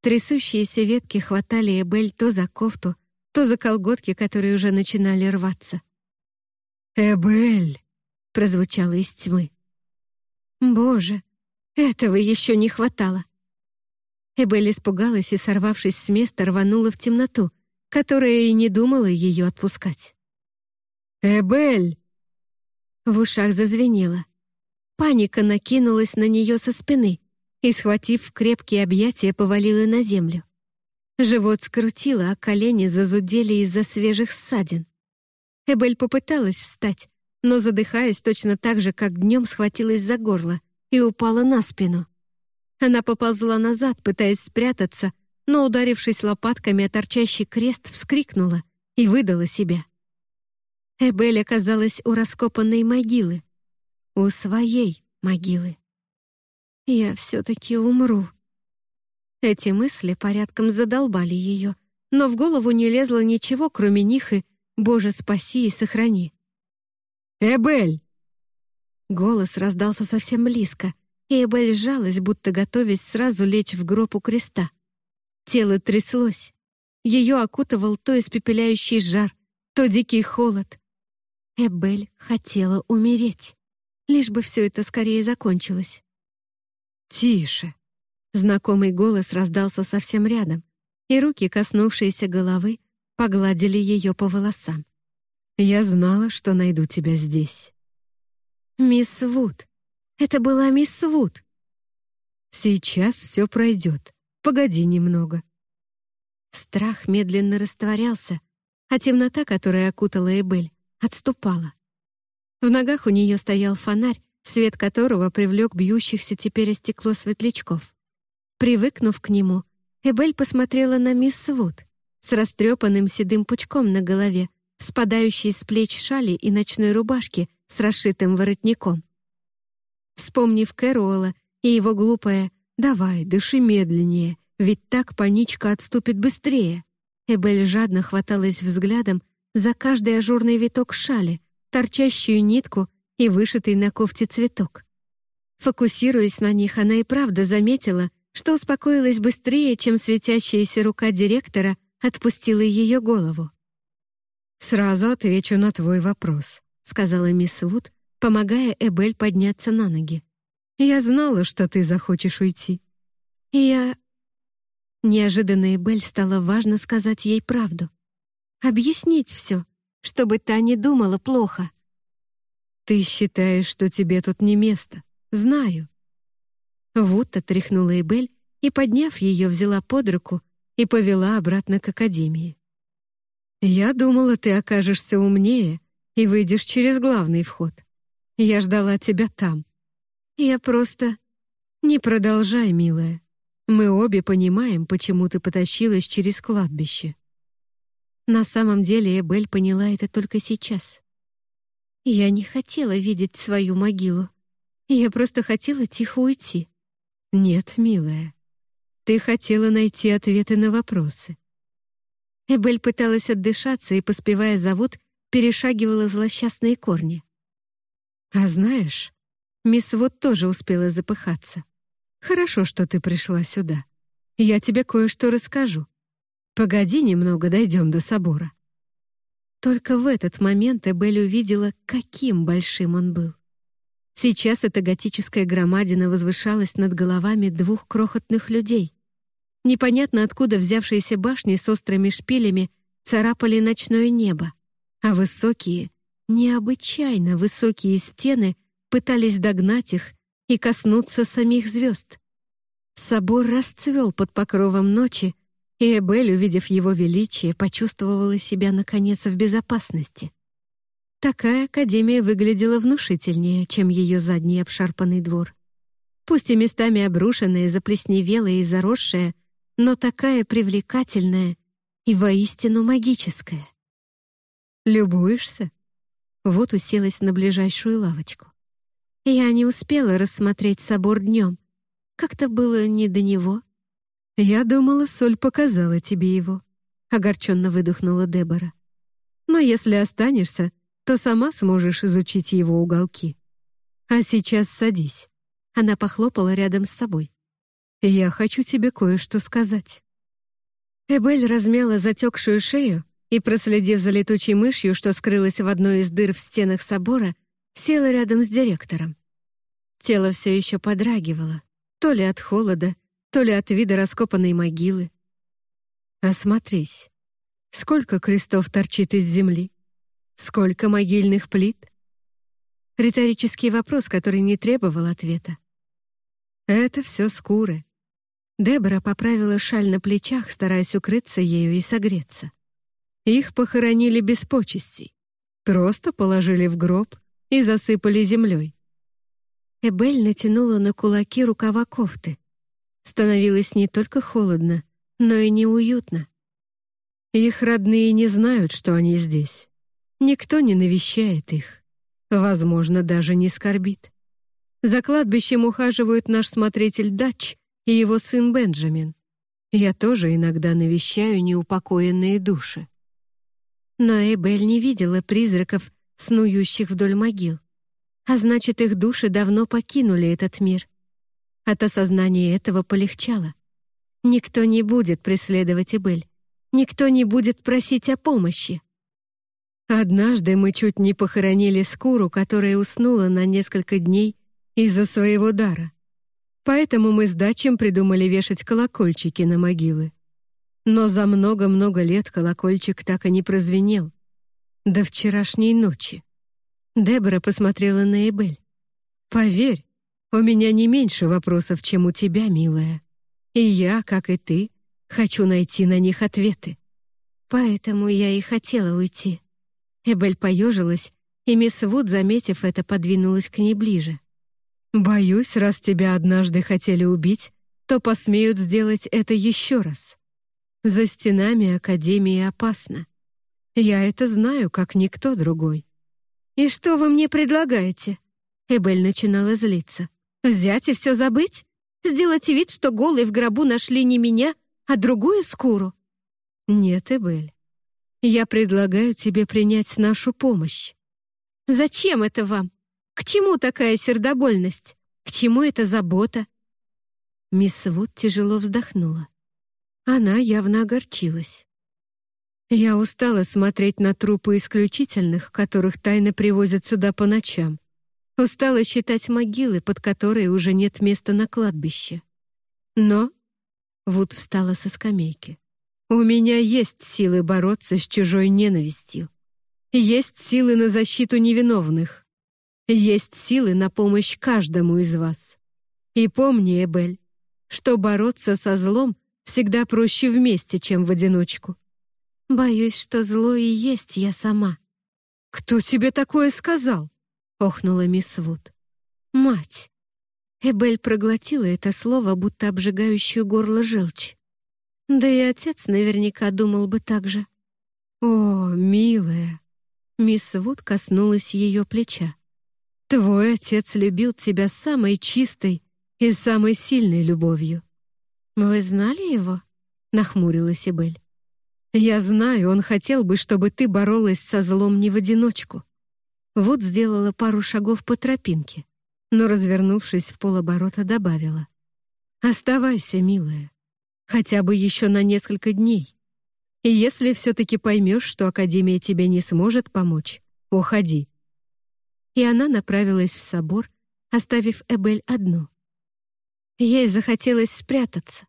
Трясущиеся ветки хватали Эбель то за кофту, то за колготки, которые уже начинали рваться. «Эбель!» — прозвучало из тьмы. «Боже, этого еще не хватало!» Эбель испугалась и, сорвавшись с места, рванула в темноту, которая и не думала ее отпускать. «Эбель!» В ушах зазвенело. Паника накинулась на нее со спины и, схватив в крепкие объятия, повалила на землю. Живот скрутило, а колени зазудели из-за свежих ссадин. Эбель попыталась встать, но, задыхаясь точно так же, как днем, схватилась за горло и упала на спину. Она поползла назад, пытаясь спрятаться, но, ударившись лопатками о торчащий крест, вскрикнула и выдала себя. Эбель оказалась у раскопанной могилы у своей могилы. Я все-таки умру. Эти мысли порядком задолбали ее, но в голову не лезло ничего, кроме них и «Боже, спаси и сохрани». «Эбель!» Голос раздался совсем близко, и Эбель сжалась, будто готовясь сразу лечь в гроб у креста. Тело тряслось. Ее окутывал то испепеляющий жар, то дикий холод. Эбель хотела умереть лишь бы все это скорее закончилось. «Тише!» Знакомый голос раздался совсем рядом, и руки, коснувшиеся головы, погладили ее по волосам. «Я знала, что найду тебя здесь». «Мисс Вуд! Это была мисс Вуд!» «Сейчас все пройдет. Погоди немного». Страх медленно растворялся, а темнота, которая окутала Эбель, отступала. В ногах у нее стоял фонарь, свет которого привлек бьющихся теперь о стекло светлячков. Привыкнув к нему, Эбель посмотрела на мисс Вуд с растрепанным седым пучком на голове, спадающей с плеч шали и ночной рубашки с расшитым воротником. Вспомнив Кэруола и его глупое «давай, дыши медленнее, ведь так паничка отступит быстрее», Эбель жадно хваталась взглядом за каждый ажурный виток шали, торчащую нитку и вышитый на кофте цветок. Фокусируясь на них, она и правда заметила, что успокоилась быстрее, чем светящаяся рука директора отпустила ее голову. «Сразу отвечу на твой вопрос», — сказала мисс Вуд, помогая Эбель подняться на ноги. «Я знала, что ты захочешь уйти». «Я...» Неожиданно Эбель стало важно сказать ей правду. Объяснить все, чтобы та не думала плохо. «Ты считаешь, что тебе тут не место. Знаю». Вуд отряхнула Эбель и, подняв ее, взяла под руку и повела обратно к академии. «Я думала, ты окажешься умнее и выйдешь через главный вход. Я ждала тебя там. Я просто...» «Не продолжай, милая. Мы обе понимаем, почему ты потащилась через кладбище. На самом деле Эбель поняла это только сейчас. Я не хотела видеть свою могилу. Я просто хотела тихо уйти. Нет, милая. Ты хотела найти ответы на вопросы. Эбель пыталась отдышаться и, поспевая зовут, перешагивала злосчастные корни. А знаешь, мисс Вот тоже успела запыхаться. Хорошо, что ты пришла сюда. Я тебе кое-что расскажу. Погоди немного, дойдем до собора». Только в этот момент Эбель увидела, каким большим он был. Сейчас эта готическая громадина возвышалась над головами двух крохотных людей. Непонятно откуда взявшиеся башни с острыми шпилями царапали ночное небо, а высокие, необычайно высокие стены пытались догнать их и коснуться самих звезд. Собор расцвел под покровом ночи, и Эбель, увидев его величие, почувствовала себя, наконец, в безопасности. Такая академия выглядела внушительнее, чем ее задний обшарпанный двор. Пусть и местами обрушенная, заплесневелая и заросшая, но такая привлекательная и воистину магическая. «Любуешься?» Вот уселась на ближайшую лавочку. Я не успела рассмотреть собор днем. Как-то было не до него. Я думала, Соль показала тебе его. Огорченно выдохнула Дебора. Но если останешься, то сама сможешь изучить его уголки. А сейчас садись. Она похлопала рядом с собой. Я хочу тебе кое-что сказать. Эбель размяла затекшую шею и, проследив за летучей мышью, что скрылась в одной из дыр в стенах собора, села рядом с директором. Тело все еще подрагивало, то ли от холода, то ли от вида раскопанной могилы. Осмотрись. Сколько крестов торчит из земли? Сколько могильных плит? Риторический вопрос, который не требовал ответа. Это все скуры. Дебора поправила шаль на плечах, стараясь укрыться ею и согреться. Их похоронили без почестей. Просто положили в гроб и засыпали землей. Эбель натянула на кулаки рукава кофты. Становилось не только холодно, но и неуютно. Их родные не знают, что они здесь. Никто не навещает их. Возможно, даже не скорбит. За кладбищем ухаживают наш смотритель Дач и его сын Бенджамин. Я тоже иногда навещаю неупокоенные души. Но Эбель не видела призраков, снующих вдоль могил. А значит, их души давно покинули этот мир. От осознания этого полегчало. Никто не будет преследовать Эбель. Никто не будет просить о помощи. Однажды мы чуть не похоронили скуру, которая уснула на несколько дней из-за своего дара. Поэтому мы с Дачем придумали вешать колокольчики на могилы. Но за много-много лет колокольчик так и не прозвенел. До вчерашней ночи. Дебора посмотрела на Эбель. «Поверь, у меня не меньше вопросов, чем у тебя, милая. И я, как и ты, хочу найти на них ответы. Поэтому я и хотела уйти». Эбель поежилась, и мисс Вуд, заметив это, подвинулась к ней ближе. «Боюсь, раз тебя однажды хотели убить, то посмеют сделать это еще раз. За стенами Академии опасно. Я это знаю, как никто другой». «И что вы мне предлагаете?» Эбель начинала злиться. «Взять и все забыть? Сделать вид, что голые в гробу нашли не меня, а другую скуру?» «Нет, Эбель. Я предлагаю тебе принять нашу помощь». «Зачем это вам? К чему такая сердобольность? К чему эта забота?» Мисс Вуд тяжело вздохнула. Она явно огорчилась. «Я устала смотреть на трупы исключительных, которых тайно привозят сюда по ночам. Устала считать могилы, под которые уже нет места на кладбище. Но...» Вуд встала со скамейки. «У меня есть силы бороться с чужой ненавистью. Есть силы на защиту невиновных. Есть силы на помощь каждому из вас. И помни, Эбель, что бороться со злом всегда проще вместе, чем в одиночку. Боюсь, что зло и есть я сама. «Кто тебе такое сказал?» — охнула мисс Вуд. «Мать!» Эбель проглотила это слово, будто обжигающую горло желчь. Да и отец наверняка думал бы так же. «О, милая!» Мисс Вуд коснулась ее плеча. Твой отец любил тебя самой чистой и самой сильной любовью». «Вы знали его?» — нахмурилась Эбель. «Я знаю, он хотел бы, чтобы ты боролась со злом не в одиночку». Вот сделала пару шагов по тропинке, но, развернувшись в полоборота, добавила. «Оставайся, милая, хотя бы еще на несколько дней. И если все-таки поймешь, что Академия тебе не сможет помочь, уходи и она направилась в собор, оставив Эбель одну. Ей захотелось спрятаться,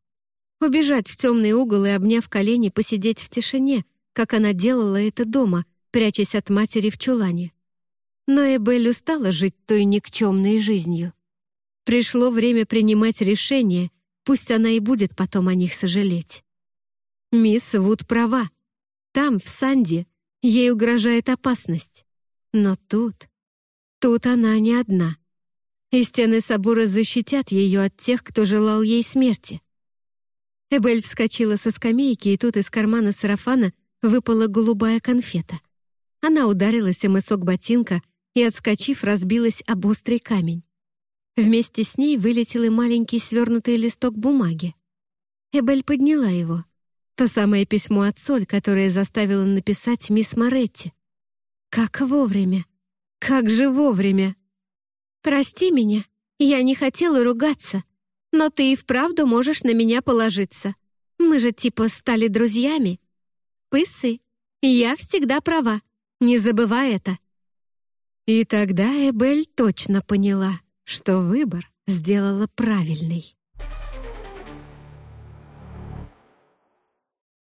убежать в темный угол и, обняв колени, посидеть в тишине, как она делала это дома, прячась от матери в чулане. Но Эбель устала жить той никчемной жизнью. Пришло время принимать решения, пусть она и будет потом о них сожалеть. Мисс Вуд права. Там, в Санде, ей угрожает опасность. Но тут... Тут она не одна. И стены собора защитят ее от тех, кто желал ей смерти. Эбель вскочила со скамейки, и тут из кармана сарафана выпала голубая конфета. Она ударилась о мысок ботинка, и, отскочив, разбилась об острый камень. Вместе с ней вылетел и маленький свернутый листок бумаги. Эбель подняла его. То самое письмо от Соль, которое заставила написать мисс Моретти. Как вовремя! Как же вовремя! «Прости меня, я не хотела ругаться, но ты и вправду можешь на меня положиться. Мы же типа стали друзьями. Пысы, я всегда права, не забывай это». И тогда Эбель точно поняла, что выбор сделала правильный.